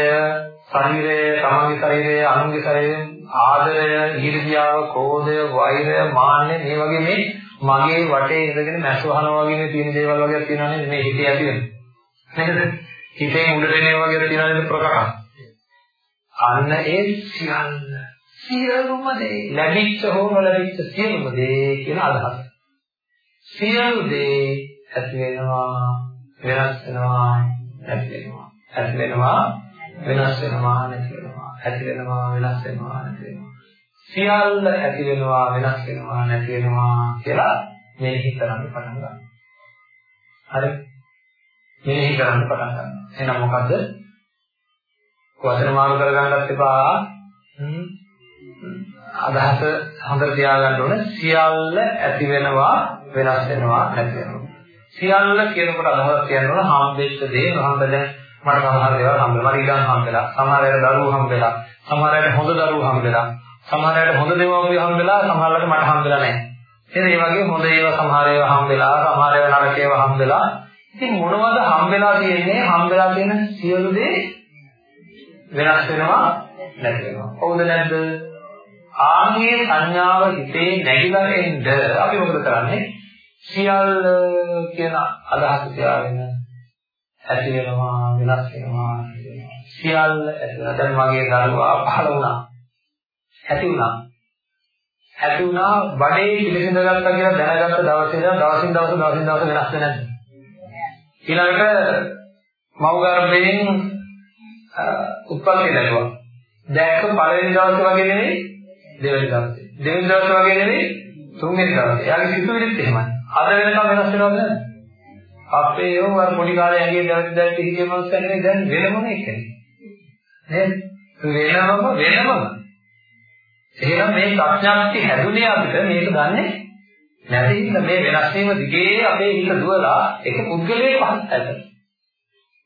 ශරීරය, තමන්ගේ ශරීරය, අනුන්ගේ ශරීරය, ආදරය, ඊර්ෂ්‍යාව, ක්‍රෝධය, වෛරය, මාන්නය මේ වගේ මේ මගේ වටේ ඉඳගෙන මැස්වහනවා වගේ මේ තියෙන දේවල් වගේ තියෙනවා නේද මේ හිතේ ඇති වෙන. නේද? හිතේ උඩට එන ඒවා වගේ තියෙනවා නේද ප්‍රකට. අන්න ඒ සියල්ල සියලුම දේ ලැබිච්ච හෝ නොලැබිච්ච සියලුම දේ කියන අදහස. සියලු දේ ඇති වෙනවා වෙනස් වෙනවා නැති වෙනවා. ඇති වෙනවා වෙනස් වෙනවා නැති වෙනවා. ඇති වෙනවා වෙනස් වෙනවා නැති වෙනවා. සියල්ල ඇති වෙනවා වෙනස් වෙනවා නැති වෙනවා කියලා මෙනෙහි කරන්න පටන් ගන්නවා. හරි? මෙනෙහි කරන්න පටන් ගන්නවා. එහෙනම් මොකද්ද? වචන මාරු කරගන්නත් එපා. අදහස හොඳට තියාගන්න ඕනේ සියල්ල ඇති වෙනවා වෙනස් වෙනවා නැති වෙනවා සියල්ල කියනකොට අදහස් කියන්න ඕන හම්බෙච්ච දේ හම්බෙල මට සමහර දේවල් හම්බෙලා මට ඉඩම් හම්බෙලා සමහර අයට දරුවෝ හම්බෙලා සමහර අයට හොඳ දරුවෝ හම්බෙලා සමහර අයට හොඳ දේවල් හම්බෙලා සමහර අයට මට හම්බෙලා නැහැ. එහෙනම් මේ වගේ හොඳ ඒවා සමහර ඒවා හම්බෙලා සමහර ඒවා නරක ඒවා හම්බෙලා ඉතින් මොනවද හම්බෙලා තියෙන්නේ? හම්බෙලා තියෙන සියලු දේ වෙනස් වෙනවා නැති වෙනවා. හවුද නැද්ද? ආන්ගේ සංඥාව හිතේ නැగిලා එන්න. අපි මොකද කරන්නේ? සියල්ල කියන අදහස තියාගෙන ඇති වෙනවා වෙනස් වෙනවා සියල්ල ඇතිවෙනවා. දැන් මගේ දරුවා පහළ වුණා. ඇති වුණා. ඇති වුණා බඩේ පිළිසිඳ ගත්තා කියලා දැනගත්ත දවසේ ඉඳන් දවසින් දවස දවසින් දවස වෙනස් වෙන්නේ නැද්ද? ඊළඟට මව් ගර්භයෙන් උත්පත්ති ලැබුවා. දැක්ක පළවෙනි දවසේ වගේ නෙවෙයි දෙවෙනි දවසේ. දෙවෙනි දවසේ වගේ නෙවෙයි තුන්වෙනි දවසේ. එයාගේ සිතුවිලිත් එහෙමයි. අද වෙනකම් වෙනස් වෙනවද නැද්ද? අපේ යෝ වර පොඩි කාලේ ඇඟේ දැවටි දැවටි හිටිය මනුස්සය නෙවෙයි දැන් වෙනම එකනේ. නේද? වෙනමම වෙනමම. එහෙනම් මේ ප්‍රඥාක්ති හැදුනේ අපිට මේක දන්නේ නැති හින්දා මේ වෙනස් වීම දිගේ අපේ හිත දුවලා එක පුද්ගලයෙක් පහත් ඇත.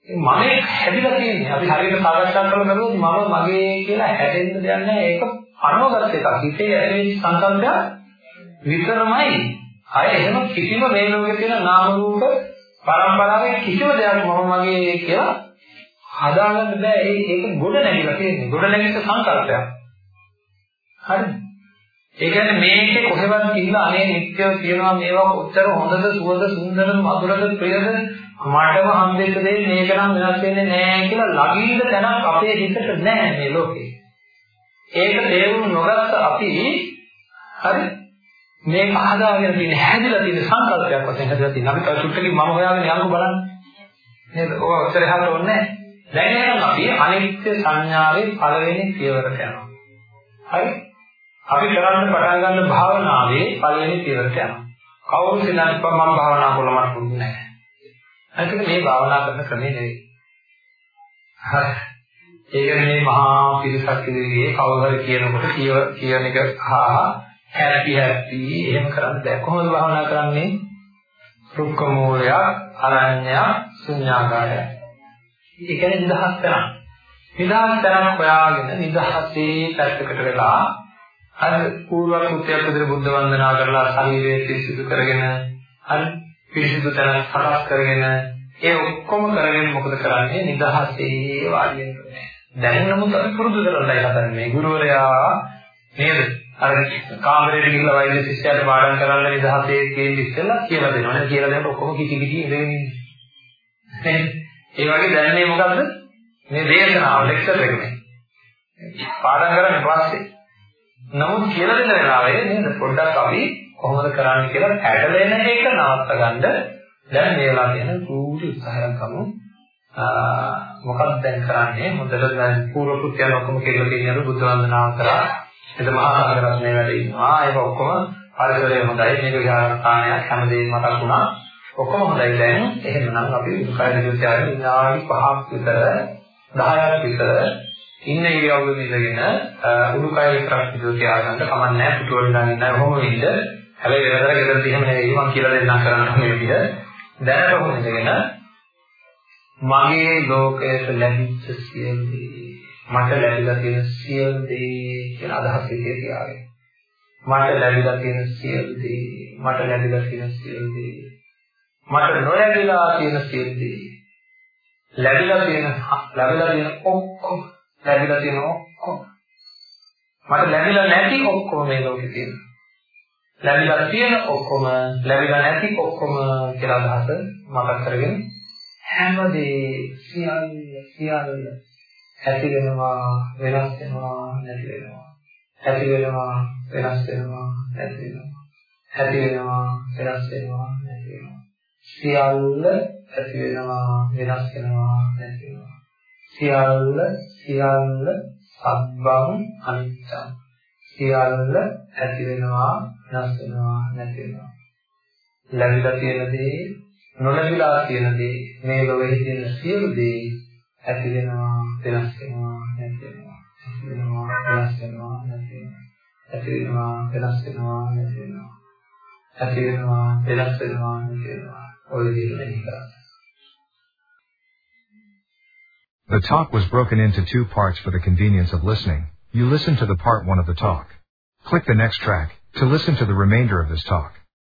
මම හැදිලා තියෙන්නේ අපි හරියට සාකච්ඡා කරලා බලුවොත් මම මගේ කියලා හැදෙන්න දෙයක් නැහැ ඒක අනවගත එකක්. හිතේ ඇතිවෙච්ච සංකල්පය විතරමයි. අය එහෙම කිසිම මේ ලෝකේ තියෙන නාම රූප පරම්පරාවේ කිසිම දෙයක් මම මගේ කියලා හදාගන්න බෑ. ඒ ඒක ගොඩ නැගිලා තියෙන්නේ. ගොඩ නැගිච්ච සංකල්පයක්. හරිද? ඒ කියන්නේ මේකේ කොහෙවත් කියලා අනේ නිත්‍යව කියනවා මේවා කොච්චර හොඳද සුවඳ සුන්දරද මధుරද ප්‍රියද? මටම හම්බෙන්න දෙන්නේ මේක නම් වෙනස් වෙන්නේ නැහැ කියලා ළඟින්ද තැනක් අපේ හිතට නැහැ මේ ලෝකේ. ඒක තේරුම් නොගත්ත අපි හරි මේ පහදාගෙන තියෙන හැදිලා තියෙන සංකල්පයක් වශයෙන් හැදිලා තියෙන. අපි තව චුට්ටකින් මම හොයාගෙන යන්නකෝ බලන්න. නේද? ඔය ඔච්චර හරියට ඕනේ දැන් එහෙනම් අපි අනිත්‍ය සංඥාවේ පළවෙනි පියවරට යනවා. හරි? අපි කරන්න පටන් ගන්න භාවනාවේ පළවෙනි පියවරට යනවා කවුරු සිතන්නත් මම භාවනා කළා මට පුදුන්නේ නැහැ. අනිත් මේ භාවනා කරන ක්‍රමේ නෙවෙයි. හරි. ඒක මේ මහා පිරිසක් ඉදිරියේ කවුරු හරි කියනකොට කියව කියන එක හා හැපි හැපි එහෙම කරන්න බෑ. කොහොමද භාවනා කරන්නේ? රුක්ක මූලයක්, අරඤ්ඤයක්, ශුන්‍යාකාරය. ඒ කියන්නේ නිදහස් කරන්න. නිදහස් තැනක් හොයාගෙන නිදහසේ පැත්තකට වෙලා අර පූර්ව කෘත්‍යයක් විදිහට බුද්ධ වන්දනා කරලා ශරීරයේ පිරිසිදු කරගෙන අර පිරිසිදු තැන සකස් කරගෙන ඒ ඔක්කොම කරගෙන මොකද කරන්නේ නිදහසේ වාඩි වෙන්නේ. දැන් නමුත් අපි පුරුදු කරලා හදන්නේ මේ ගුරුවරයා නේද? අර කාමරේට ගිහිල්ලා වෛද්‍ය ශිෂ්‍යයාට පාඩම් කරන්න නිදහසේ කියන්නේ ඉස්සෙල්ලා කියලා දෙනවා. නේද? කියලා දෙනකොට ඔක්කොම කිසි කිසි ඉඳගෙන ඉන්නේ. ඒ වගේ දැනන්නේ මොකද්ද? මේ දේශනාව ලෙක්චර් එකනේ. පාඩම් කරන්නේ පස්සේ. නමුත් කියලා දෙන වෙලාවේ නේද පොඩ්ඩක් අපි කොහොමද කරන්නේ කියලා පැටලෙන එක නවත්ත ගන්න දැන් මේ වෙලාව කියන කූටි උත්සාහයක් ගමු. මොකක්ද දැන් කරන්නේ? හොඳට දැන් පූර්ව කෘත්‍යයන් ඔක්කොම කියලා තියෙනවා බුද්ධ වන්දනාව කරා. එද මහා සංඝරත්නයේ වැඩ ඉන්නවා. ඒක ඔක්කොම පරිසරය හොඳයි. මේක විහාරස්ථානයක් හැමදේම මතක් වුණා. ඔක්කොම හොඳයි දැන්. එහෙමනම් අපි උත්සාහ දිවිචාරේ විනාඩි 5ක් විතර 10ක් විතර ඉන්න ඉරියව්වෙ ඉඳගෙන උඩුකය විතරක් විදිහට තියාගන්න කමක් නැහැ පුටුවල ඉඳන් ඉන්න ඔහොම ඉන්න. හැබැයි වෙනතර ගෙදර එහෙම නෙවෙයි මම කියලා දෙන්නම් කරන්න මේ විදිහ. දැනට ඔහොම ඉඳගෙන මගේ ලෝකයට ලැබිච්ච සියලු දේ මට ලැබිලා තියෙන සියලු දේ කියලා අදහස් එකේ තියාගෙන. මට ලැබිලා තියෙන සියලු දේ මට ලැබිලා තියෙන සියලු දේ මට නොලැබිලා තියෙන සියලු දේ ලැබිලා තියෙන ලැබිලා තියෙන ඔක්කොම ලැබිලා තියෙන ඔක්කොම මට ලැබිලා නැති ඔක්කොම මේ ලෝකේ තියෙනවා. ලැබිලා තියෙන ඔක්කොම ලැබිලා නැති ඔක්කොම කියලා අදහස මතක් කරගෙන හැමදේ සියල්ල සියල්ල ඇති වෙනවා වෙනස් වෙනවා නැති වෙනවා. ඇති වෙනවා වෙනස් වෙනවා නැති වෙනවා. ඇති වෙනවා වෙනස් වෙනවා නැති වෙනවා. සියල්ල ඇති වෙනවා වෙනස් වෙනවා නැති වෙනවා. සියල්ල සියල්ල සබ්බං අනිච්චං සියල්ල ඇති වෙනවා නැස් වෙනවා නැති වෙනවා. ලැබිලා තියෙන දේ නොලැබිලා තියෙන දේ මේ ලෝකයේ තියෙන සියලු දේ ඇති වෙනවා වෙනස් වෙනවා නැති වෙනවා. ඇති වෙනවා වෙනස් වෙනවා නැති වෙනවා. ඇති වෙනවා වෙනස් වෙනවා නැති වෙනවා. ඇති වෙනවා වෙනස් වෙනවා නැති වෙනවා. ඔය විදිහට නිකන් The talk was broken into two parts for the convenience of listening. You listen to the part one of the talk. Click the next track to listen to the remainder of this talk.